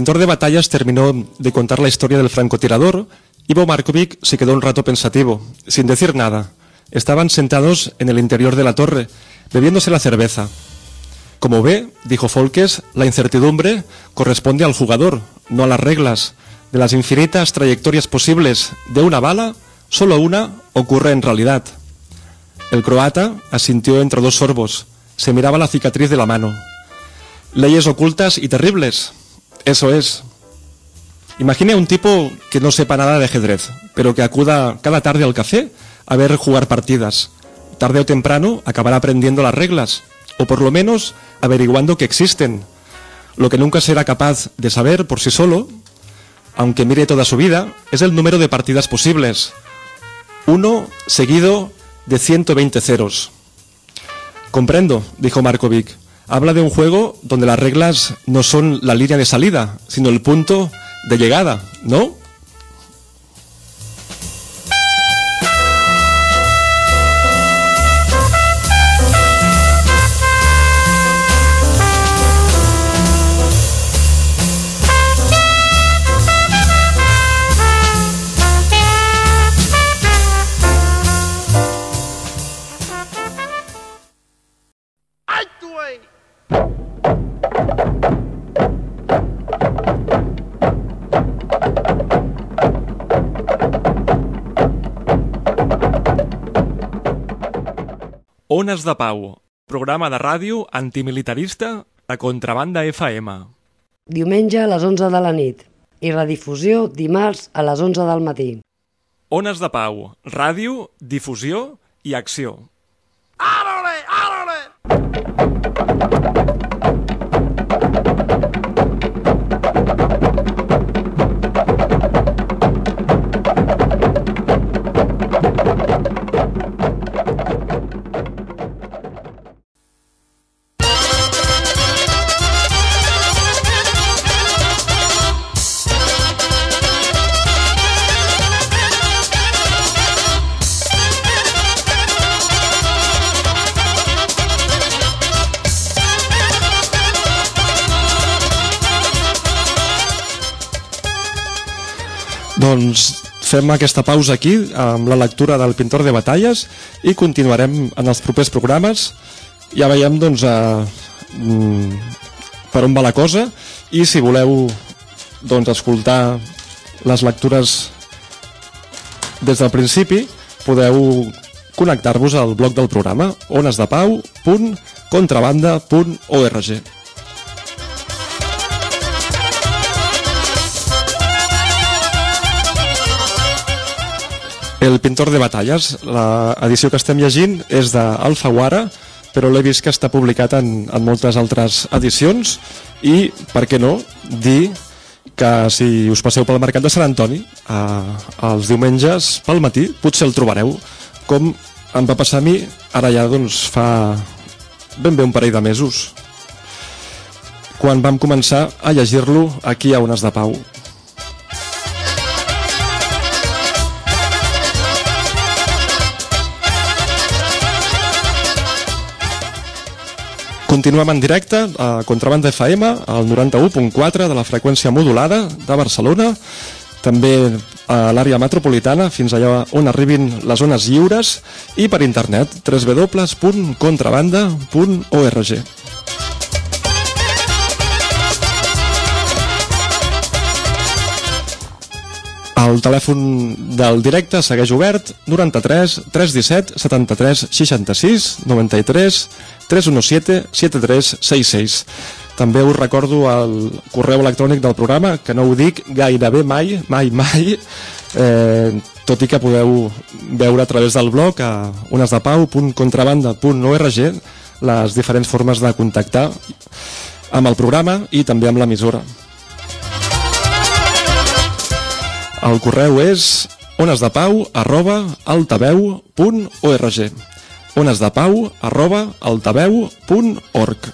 Speaker 3: Pintor de batallas terminó de contar la historia del francotirador, Ivo Markovic se quedó un rato pensativo, sin decir nada. Estaban sentados en el interior de la torre, bebiéndose la cerveza. Como ve, dijo Folkes, la incertidumbre corresponde al jugador, no a las reglas. De las infinitas trayectorias posibles de una bala, solo una ocurre en realidad. El croata asintió entre dos sorbos. Se miraba la cicatriz de la mano. Leyes ocultas y terribles. Eso es. Imagine a un tipo que no sepa nada de ajedrez, pero que acuda cada tarde al café a ver jugar partidas. Tarde o temprano acabará aprendiendo las reglas, o por lo menos averiguando que existen. Lo que nunca será capaz de saber por sí solo, aunque mire toda su vida, es el número de partidas posibles. Uno seguido de 120 ceros. Comprendo, dijo Markovic. Habla de un juego donde las reglas no son la línea de salida, sino el punto de llegada, ¿no? Ones de Pau, programa de ràdio antimilitarista a Contrabanda FM.
Speaker 5: Diumenge a les 11 de la nit i redifusió dimarts a les 11 del matí.
Speaker 3: Ones de Pau, ràdio, difusió i acció. Doncs fem aquesta pausa aquí amb la lectura del pintor de batalles i continuarem en els propers programes. Ja veiem doncs, a, mm, per on va la cosa i si voleu doncs, escoltar les lectures des del principi podeu connectar-vos al blog del programa onesdepau.contrabanda.org El pintor de batalles, l'edició que estem llegint és d'Alfaguara, però l'he vist que està publicat en, en moltes altres edicions i, per què no, dir que si us passeu pel mercat de Sant Antoni a, els diumenges pel matí potser el trobareu com em va passar a mi ara ja doncs fa ben bé un parell de mesos quan vam començar a llegir-lo aquí a Ones de Pau Continuem en directe a Contrabanda FM, al 91.4 de la freqüència modulada de Barcelona, també a l'àrea metropolitana, fins allà on arribin les zones lliures, i per internet, www.contrabanda.org. El telèfon del directe segueix obert 93 317 73 66 93 317 7366. També us recordo el correu electrònic del programa, que no ho dic gairebé mai, mai, mai, eh, tot i que podeu veure a través del blog a onesdepau.contrabanda.org les diferents formes de contactar amb el programa i també amb l'emissora. El correu és onesdepau arroba altaveu.org onesdepau arroba altaveu.org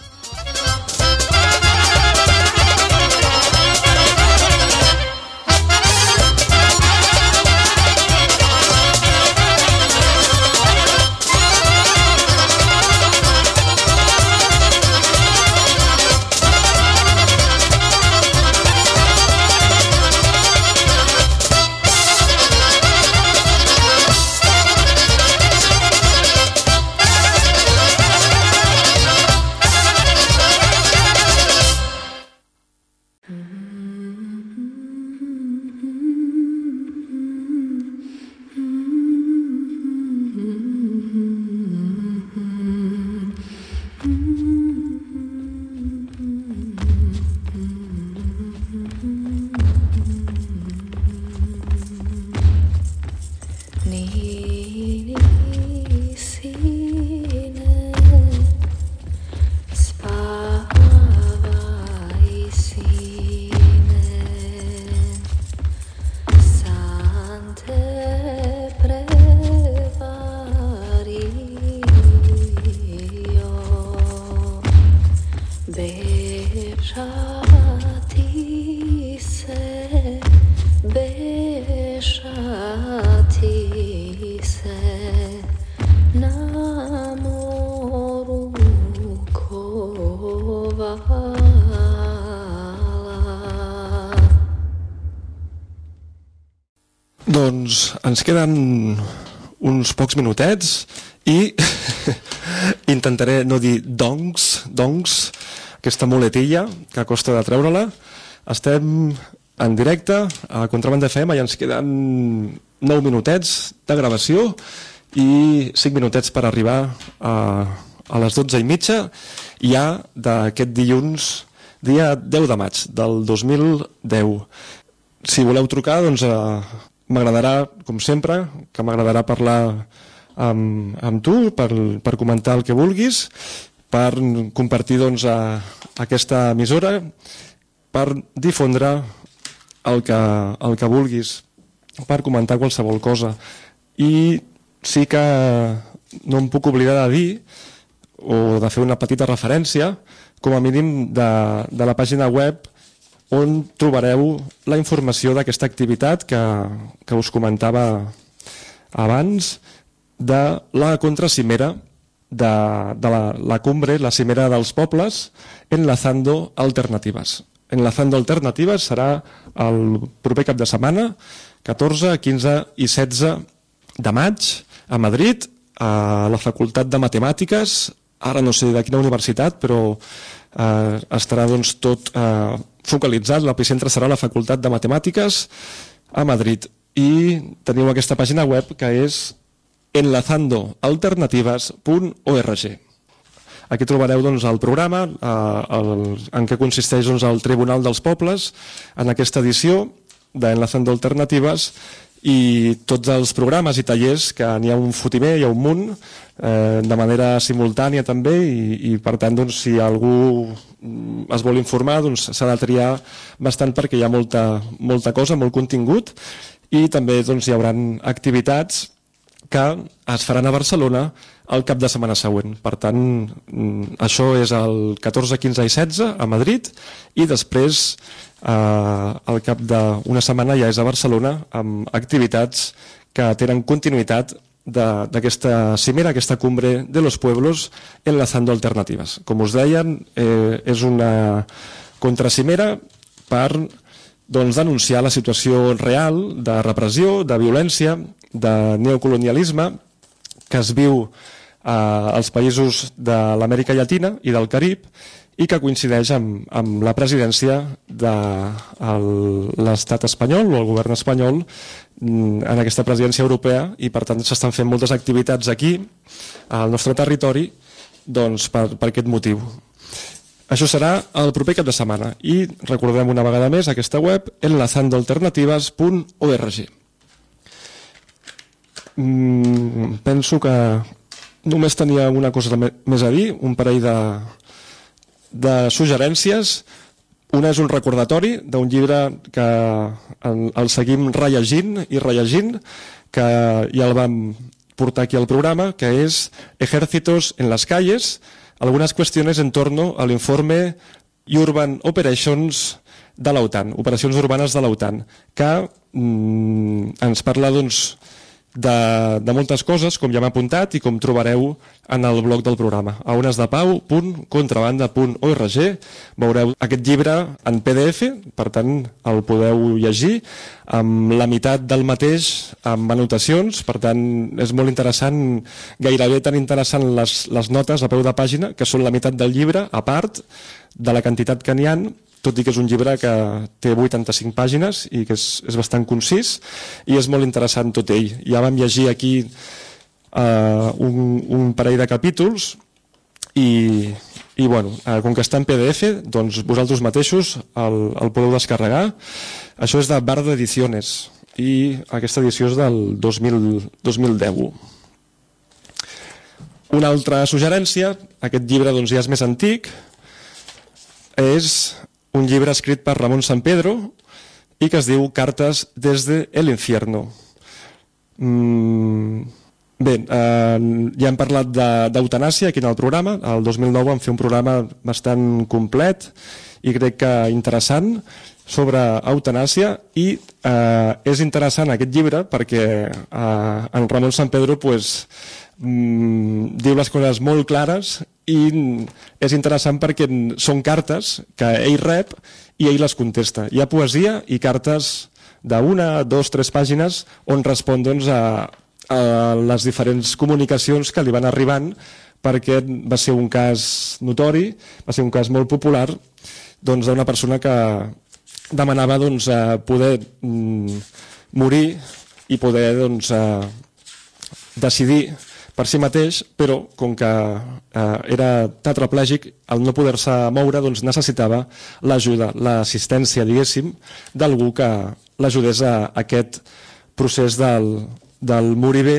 Speaker 3: minutets i intentaré no dir dongs, dongs, aquesta muletilla que costa de treure-la. Estem en directe a Contrabanda FM i ens queden 9 minutets de gravació i 5 minutets per arribar a, a les 12 i mitja ja d'aquest dilluns dia 10 de maig del 2010 si voleu trucar doncs eh, m'agradarà com sempre que m'agradarà parlar amb, amb tu per, per comentar el que vulguis, per compartir doncs, a, aquesta emissora, per difondre el que, el que vulguis, per comentar qualsevol cosa. I sí que no em puc oblidar de dir o de fer una petita referència, com a mínim de, de la pàgina web on trobareu la informació d'aquesta activitat que, que us comentava abans de la contracimera de, de la, la cumbre, la cimera dels pobles, enlazando alternatives. Enlazando alternatives serà el proper cap de setmana, 14, 15 i 16 de maig, a Madrid, a la Facultat de Matemàtiques, ara no sé de quina universitat, però eh, estarà doncs, tot eh, focalitzat, l'epicentre serà la Facultat de Matemàtiques a Madrid. I teniu aquesta pàgina web que és enlazandoalternatives.org. Aquí trobareu doncs, el programa eh, el, en què consisteix doncs, el Tribunal dels Pobles en aquesta edició d'Enlazando Alternatives i tots els programes i tallers que n'hi ha un fotimer, hi ha un munt eh, de manera simultània també i, i per tant doncs, si algú es vol informar doncs, s'ha de triar bastant perquè hi ha molta, molta cosa, molt contingut i també doncs, hi haurà activitats que es faran a Barcelona el cap de setmana següent. Per tant, mm, això és el 14, 15 i 16 a Madrid i després eh, al cap d'una setmana ja és a Barcelona amb activitats que tenen continuïtat d'aquesta cimera, aquesta cumbre de los pueblos enlazando alternatives. Com us deien, eh, és una contracimera per doncs, denunciar la situació real de repressió, de violència, de neocolonialisme que es viu eh, als països de l'Amèrica Llatina i del Carib i que coincideix amb, amb la presidència de l'estat espanyol o el govern espanyol mm, en aquesta presidència europea i per tant s'estan fent moltes activitats aquí al nostre territori doncs, per, per aquest motiu. Això serà el proper cap de setmana i recordem una vegada més aquesta web enlazandoalternatives.org mm, Penso que només tenia una cosa més a dir, un parell de, de suggerències. Una és un recordatori d'un llibre que el, seguim rellegint i rellegint, que ja el vam portar aquí al programa, que és Ejércitos en las calles, algunes qüestions en torno a l'informe Urban Operations de l'OTAN, operacions urbanes de l'OTAN, que mm, ens parla doncs, de, de moltes coses, com ja m'ha apuntat i com trobareu en el blog del programa. a onesdepau.contrabanda.org veureu aquest llibre en PDF, per tant el podeu llegir amb la meitat del mateix amb anotacions, per tant és molt interessant, gairebé tan interessant les, les notes a peu de pàgina, que són la meitat del llibre, a part de la quantitat que n'hi han, tot i que és un llibre que té 85 pàgines i que és, és bastant concís i és molt interessant tot ell. Ja vam llegir aquí uh, un, un parell de capítols i, i bueno, uh, com que està en PDF, doncs vosaltres mateixos el, el podeu descarregar. Això és de Bardo Ediciones i aquesta edició és del 2000, 2010. Una altra suggerència, aquest llibre doncs, ja és més antic, és un llibre escrit per Ramon San Pedro i que es diu Cartes des de el infierno. Mm, bé, eh, ja hem parlat d'eutanàsia aquí en el programa. El 2009 vam fer un programa bastant complet i crec que interessant sobre eutanàsia i eh, és interessant aquest llibre perquè eh, en Ramon San Pedro pues, mm, diu les coses molt clares i és interessant perquè són cartes que ell rep i ell les contesta. Hi ha poesia i cartes d'una, dos, tres pàgines on respon doncs, a, a les diferents comunicacions que li van arribant perquè va ser un cas notori, va ser un cas molt popular doncs, d'una persona que demanava doncs, poder mm, morir i poder doncs, decidir per si mateix, però com que eh, era tetraplègic, al no poder-se moure, doncs necessitava l'ajuda, l'assistència, diguéssim, d'algú que l'ajudés a aquest procés del, del morir bé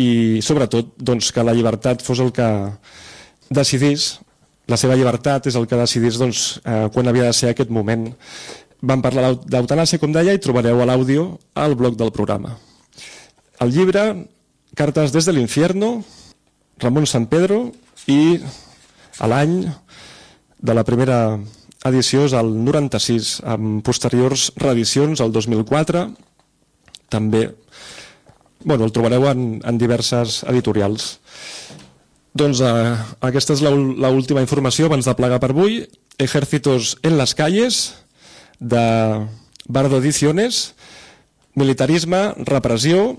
Speaker 3: i sobretot doncs, que la llibertat fos el que decidís, la seva llibertat és el que decidís doncs, eh, quan havia de ser aquest moment. Vam parlar d'eutanàsia, com deia, i trobareu l'àudio al bloc del programa. El llibre, Cartes des de l'infierno, Ramon San Pedro, i a l'any de la primera edició és el 96, amb posteriors reedicions, el 2004, també bueno, el trobareu en, en diverses editorials. Doncs eh, aquesta és l'última informació abans de plegar per avui. Ejércitos en les calles, de Bardo Ediciones, militarisme, repressió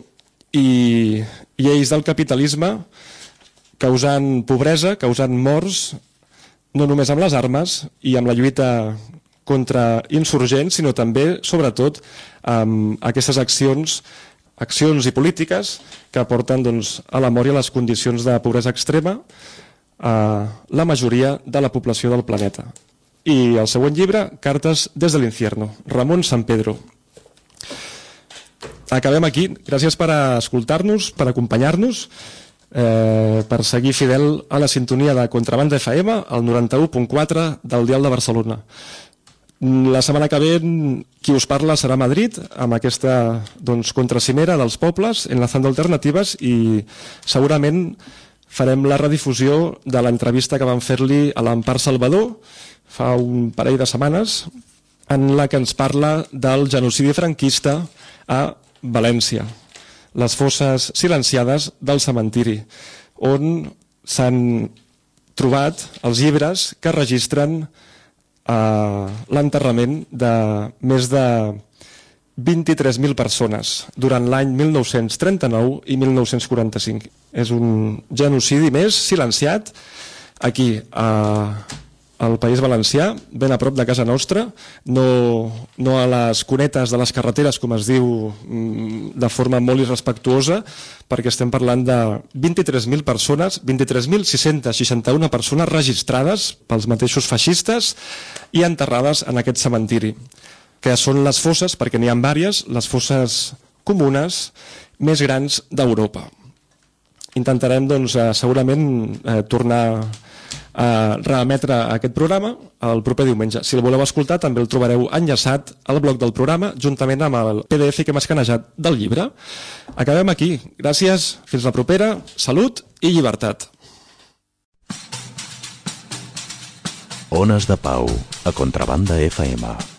Speaker 3: i lleis del capitalisme causant pobresa, causant morts, no només amb les armes i amb la lluita contra insurgents, sinó també, sobretot, amb aquestes accions accions i polítiques que porten doncs, a la mort i a les condicions de pobresa extrema a la majoria de la població del planeta. I el següent llibre, Cartes des de l'infierno, Ramon San Pedro. Acabem aquí. Gràcies per escoltar-nos, per acompanyar-nos, eh, per seguir fidel a la sintonia de Contrabanda FM, al 91.4 del Dial de Barcelona. La setmana que ve qui us parla serà Madrid amb aquesta doncs, contracimera dels pobles enlazando alternatives i segurament farem la redifusió de l'entrevista que vam fer-li a l'Empar Salvador fa un parell de setmanes en la que ens parla del genocidi franquista a València, les fosses silenciades del cementiri, on s'han trobat els llibres que registren eh, l'enterrament de més de 23.000 persones durant l'any 1939 i 1945. És un genocidi més silenciat aquí a, al País Valencià, ben a prop de casa nostra, no, no a les cunetes de les carreteres, com es diu mm, de forma molt irrespectuosa, perquè estem parlant de 23.000 persones, 23.661 persones registrades pels mateixos feixistes i enterrades en aquest cementiri, que són les fosses, perquè n'hi ha diverses, les fosses comunes més grans d'Europa. Intentarem, doncs, eh, segurament, eh, tornar a reemetre aquest programa el proper diumenge. Si el voleu escoltar, també el trobareu enllaçat al blog del programa, juntament amb el PDF que hem escanejat del llibre. Acabem aquí. Gràcies, fins la propera, salut i llibertat.
Speaker 2: Ones de Pau, a Contrabanda FM.